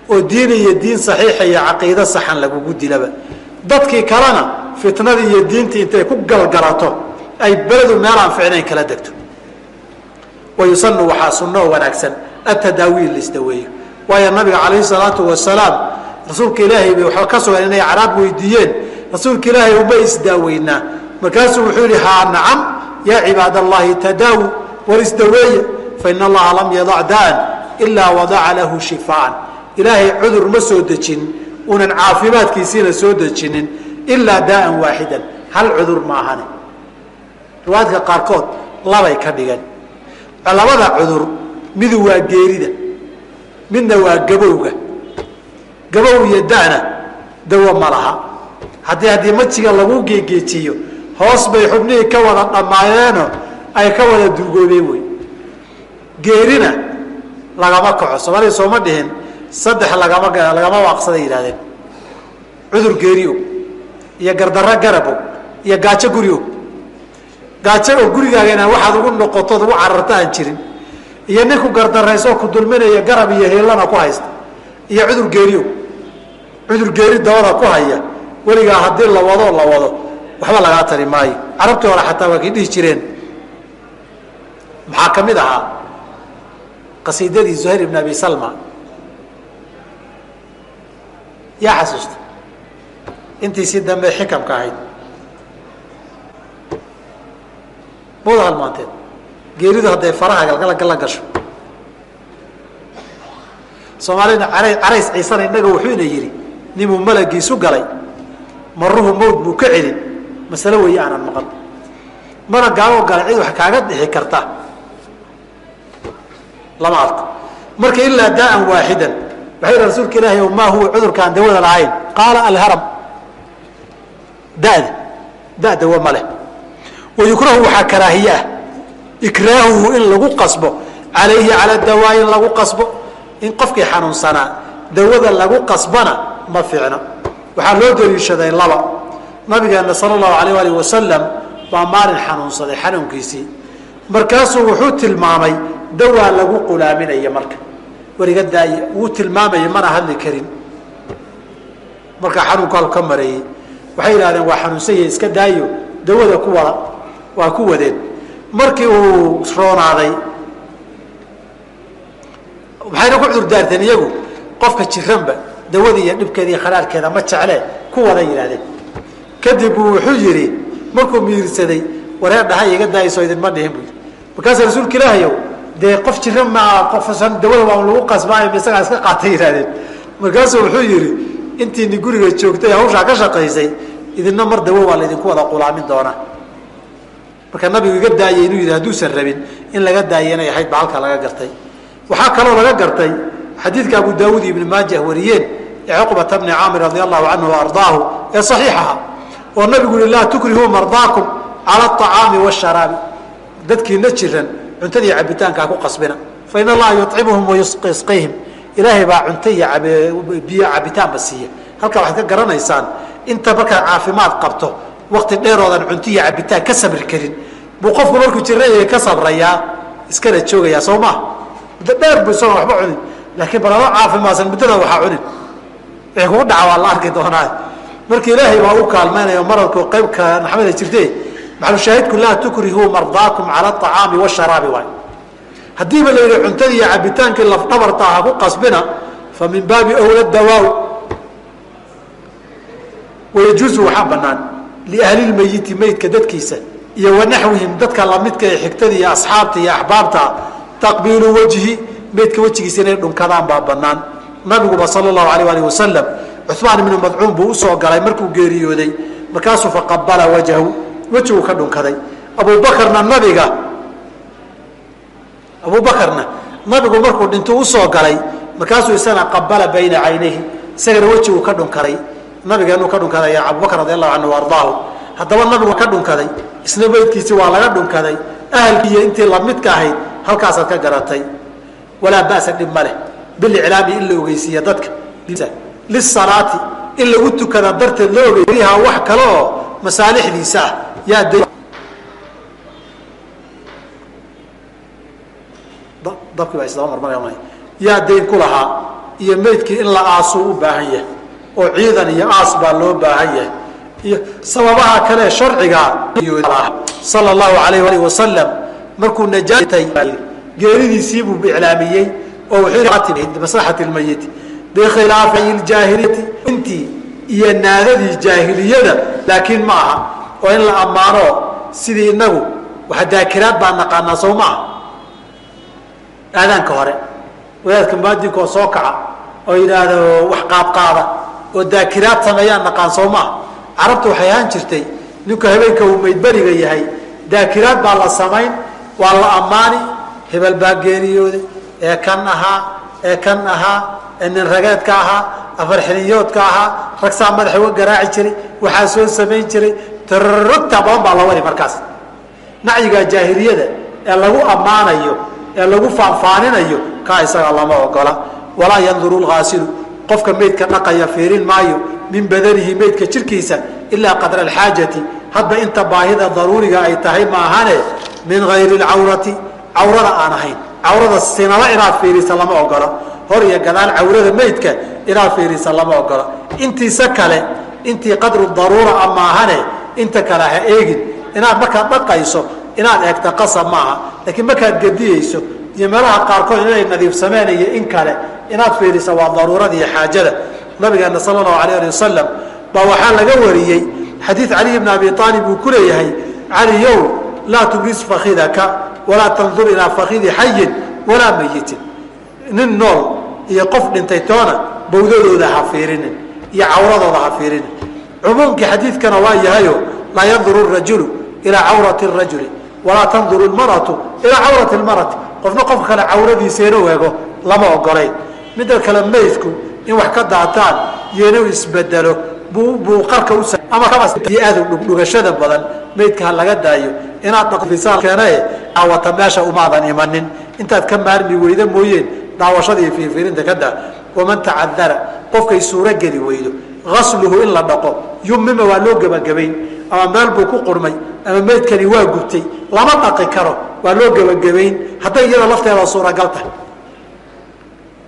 Oo diin iyo diin saxiixa iyo caqiido saxan lagugu dilaba. Dadkii kalena fitnadii iyo diintii intay ku galgalato ay beledu meelaan ficnayn kala degto wayusanu waxaa sunoo wanaagsan. Atadaawiil laisdaweeyo waayo nabiga calayhi salaatu wasalaam rasuulka ilaahay bay waxaa ka sugan inay caraab weydiiyeen. Rasuulka ilaahay uma isdaaweynaa. Markaasuu wuxuu yihi haa nacam yaa cibaad allahi tadaawu war isdaweeya allaha lam yadac daan ilaa wadaca lahu shifaan. Ilaahay cudur ma soo dejin unan caafimaadkiisiina soo dejinin ilaa daaan waaxidan. Hal cudur maahane riwaayadka qaarkood labay ka dhigeen labada cudur midu waa geerida midna waa gabowga. Gabow iyo dana dawo ma laha. Haddii haddii majiga lagu geegeejiyo hoos bay xubnihii ka wada dhammaayeenoo ay ka wada duugoobeen wey. Geerina lagama kaco. Soomaalida sooma dhihin saddex lagama lagama waaqsaday yidhahdeen cudur geeri og iyo gardarro garab og iyo gaajo guri og gaajo oo gurigaagana waxaad ugu noqotood ugu cararta jirin. Iyo ninku gardarayso ku dulminaya garab iyo heelana ku haysta. Iyo cudur geeriyo. Cudur geeri dabada ku haya. Weligaa haddii la wado la wado. Waxba lagaa tari maayo. Carabtii hore xataa waa kay dhihi jireen. Maxaa ka mid ahaa? Qasiidadii zuhayr ibn abi salma. Yaa xasuusta. Intiisii dambe xikamka ahayd mawda halmaanteed geeridu hadday faraha galgalagala gasho. Soomaalina ara carays ciisana innaga wuxuuna yidhi ninuu malagiisu galay maruhu mawd buu ka celin masale weeye aanan maqan. Mana gaaboo galay cid wax kaaga dhixi karta. Lama arko. Marka ilaa daaan waaxidan waxay yidhi rasuulka ilaahay o maa huwa cudurkaan dawada lahayn? Qaala alharam. Dada. Da dawo ma leh wayukrahu waxaa karaahiye ah ikraahuhu in lagu qasbo calayhi cala dawaa in lagu qasbo in qofkii xanuunsanaa dawada lagu qasbana ma fiicno waxaa loo daliishaday laba nabigeena sala allahu alayh alih wasalam baa maalin xanuunsaday xanuunkiisii markaasuu wuxuu tilmaamay dawaa lagu qulaaminaya marka weliga daay wuu tilmaamaya mana hadli karin markaa xanuunku halku ka mareeyey waxay yidhahdeen waa xanuunsan yahay iska daayo dawada ku wada waa ku wadeen markii uu roonaaday maxayna ku cudurdaarteen iyagu qofka jiranba dawada iyo dhibkeeda iyo khalaarkeeda ma jeclee ku wada yidhahdeen kadib buu wuxuu yidhi markuu miirsaday waree dhaha iga daayso idinma dhihin buu yidhi. Markaasa rasuulka ilaahayow dee qof jiran maa qofsan dawada waa lagu qasbaayo isagaa iska qaatay yidhahdeen markaasuu wuxuu yidhi intiini guriga joogtay hawshaa ka shaqaysay idinna mar dawo waa laydinku wada qulaamin doonaa marka nabigu iga daayay inuu yidhi hadduusan rabin in laga daaya inay ahayd ba laga gartay. Waxaa kaloo laga gartay xadiidka abu daawuud iyo ibnu maajah wariyeen ee cuqbata bni caamir radi allahu canhu waardaahu ee saxiixaha oo nabigu yihi laa tukrihuu mardaakum cala aطacaami washaraabi dadkiina jiran cuntada iyo cabitaanka ha ku qasbina. Fa in allaha yucimuhum wayusqihim ilaahay baa cunto iyo biyo cabitaanba siiya. Halkaa waxaad ka garanaysaan inta markaad caafimaad qabto wakti dheeroodan cunto iyo cabitaan ka sabri karin. Buu qofku markuu jiraya ka sabrayaa iskana joogayaa soo maha muddo dheer bu isagoon waxba cunin. Laakiin balalo caafimaadsan muddada waxaa cunin. Wixii kugu dhaca waa la arki doonaa. Marka ilaahay baa u kaalmaynayo maradku qaybka naxmada jirte maxalushaahidku laa tukrihuu mardaakum cala aطacaami washaraabi waay haddiiba la yidhi cuntadii iyo cabitaankii lafdhabarta ha ku qasbina fa min baabi awla dawaaw. Wayajuuzu waxaa banaan liahlilmeyiti meydka dadkiisa iyo wanaxwihim dadka lamidka ee xigtada iyo asxaabta iyo axbaabta taqbiilu wajhi meydka wejigiisa inay dhunkadaan baa banaan nabiguba sala allahu alayh alih wasalam cumaan ibnu madcuun buu u soo galay markuu geeriyooday markaasuu faqabala wajhahu wejiguu ka dhunkaday. Abubakarna nabiga abubakarna nabigu markuu dhintuu u soo galay markaasuu isana qabala bayna caynayhi isagana wejiguu ka dhunkaday nabigeenuu ka dhunkaday abubakr radi allahu canhu ardaahu. Haddaba nabigu ka dhunkaday isna meydkiisi waa laga dhunkaday ahalkiiyo intii lamidka ahayd halkaasaad ka garatay. Walaa ba'sa dhib ma leh. Biliclaami in la ogeysiiya dadka. Lisalaati in lagu tukada darteed la ogeysiyaha wax kale oo masaalixdiisa ah. Yaa dabkii baa isdaba marmaraya yaa dayn ku lahaa iyo meydkii in la aasuu u baahan yahay oo ciidan iyo aas baa loo baahan yahay. Iyo sababaha kale sharciga sala allahu alayh alih wasalam markuu najaatay geeridiisiibuu iclaamiyey oo maslaxati lmayiti bikhilaafi ljaahiliyati intii iyo naadadii jaahiliyada laakiin ma aha oo in la ammaano sidii inagu waxa daakiraad baa naqaanaa sow maaha aadaanka hore wadaadka muadinka oo soo kaca oo yidhaahdo wax qaadqaada oo daakiraad sameeyaan naqaan soo maaha carabta waxay ahaan jirtay ninku habeenka uu maydberiga yahay daakiraad baa la samayn waa la ammaani hebel baa geeriyooday ee kan ahaa ee kan ahaa ee nin rageedka ahaa afar xiliyoodka ahaa ragsaa madaxa uga garaaci jiray waxaa soo samayn jiray tarrugta badan baa la wari markaas. Nacyigaa jaahiliyada ee lagu ammaanayo ee lagu faanfaaninayo kaa isaga lama ogola. Walaa yanduru lhaasilu qofka meydka dhaqaya fiirin maayo min badanihi meydka jirkiisa ilaa qadra alxaajati. Hadba inta baahida daruuriga ay tahay maahane min hayri lcawrati cawrada aan ahayn. Cawrada sinaba inaad fiirisa lama ogola hor iyo gadaal cawrada meydka inaad fiirisa lama ogola intiisa kale intii qadru daruura a maahane inta kale ha eegin. Inaad markaad dhaqayso inaad eegta qasab maaha laakiin markaad gediyeyso iyo meelaha qaarkood inay nadiifsameen iyo in kale inaad fiirisa waa daruurada iyo xaajada. Nabigeena sala allahu alayh ali wasalam baa waxaa laga wariyey xadiid caliy bni abi aalib uu ku leeyahay caliyow laa tubris fakidaka walaa tandur ilaa fakidi xayin walaa mayitin nin nool iyo qof dhintay toona bawdadooda ha fiirinin iyo cawradooda ha fiirinin. Cumuumkii xadiidkana waa yahayo laa yanduru rajulu ilaa cawrati rajuli walaa tanduru lmaratu ilaa cawrati lmarati qofna qofka kale cawradiisa inuu ego lama ogolayn midda kale maydku in wax ka daataan iyo inuu isbedelo buu qarka ama aada dhugashada badan maydka ha laga daayo. Inaad dhaqfisaalkeenae daawata meesha umaadan imanin. Intaad ka maarmi weyda mooyeen daawashada iyo fiirfiirinta ka daa. Waman tacadara qofkay suurogeli weydo. Asluhu in la dhaqo yumima waa loo gebagabayn ama meel buu ku qurmay ama meydkani waa gubtay lama dhaqi karo waa loo gebagabayn hadday iyada lafteeda suuragal tahay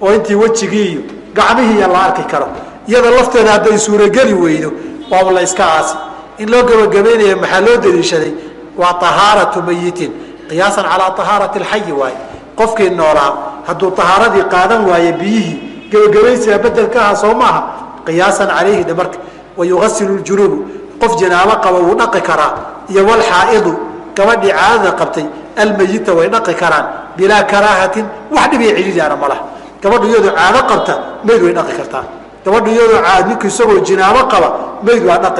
oo intii wejigii iyo gacmihiiya la arki karo. Iyada lafteeda hadday suurogeli weydo waaba la iska aasi. In loo gebagabaynaya maxaa loo daliishaday waa ahaaratu mayitin qiyaasan calaa ahaarati alxayi waaye. Qofkii noolaa hadduu tahaaradii qaadan waaye biyihii gebagabaysiga bedelkaha soo maaha qiyaasan calayhi dhe marka wayugasilu ljunuubu qof janaabo qaba wuu dhaqi karaa iyo walxaa'idu gabadhii caadada qabtay almayita way dhaqi karaan bilaa karaahatin wax dhibiya cidhiidana ma laha. Gabadhu iyadoo caado qabta mayd way dhaqi kartaa. Gabadhu iyadoo ninku isagoo jinaabo qaba mayd waa dhaqi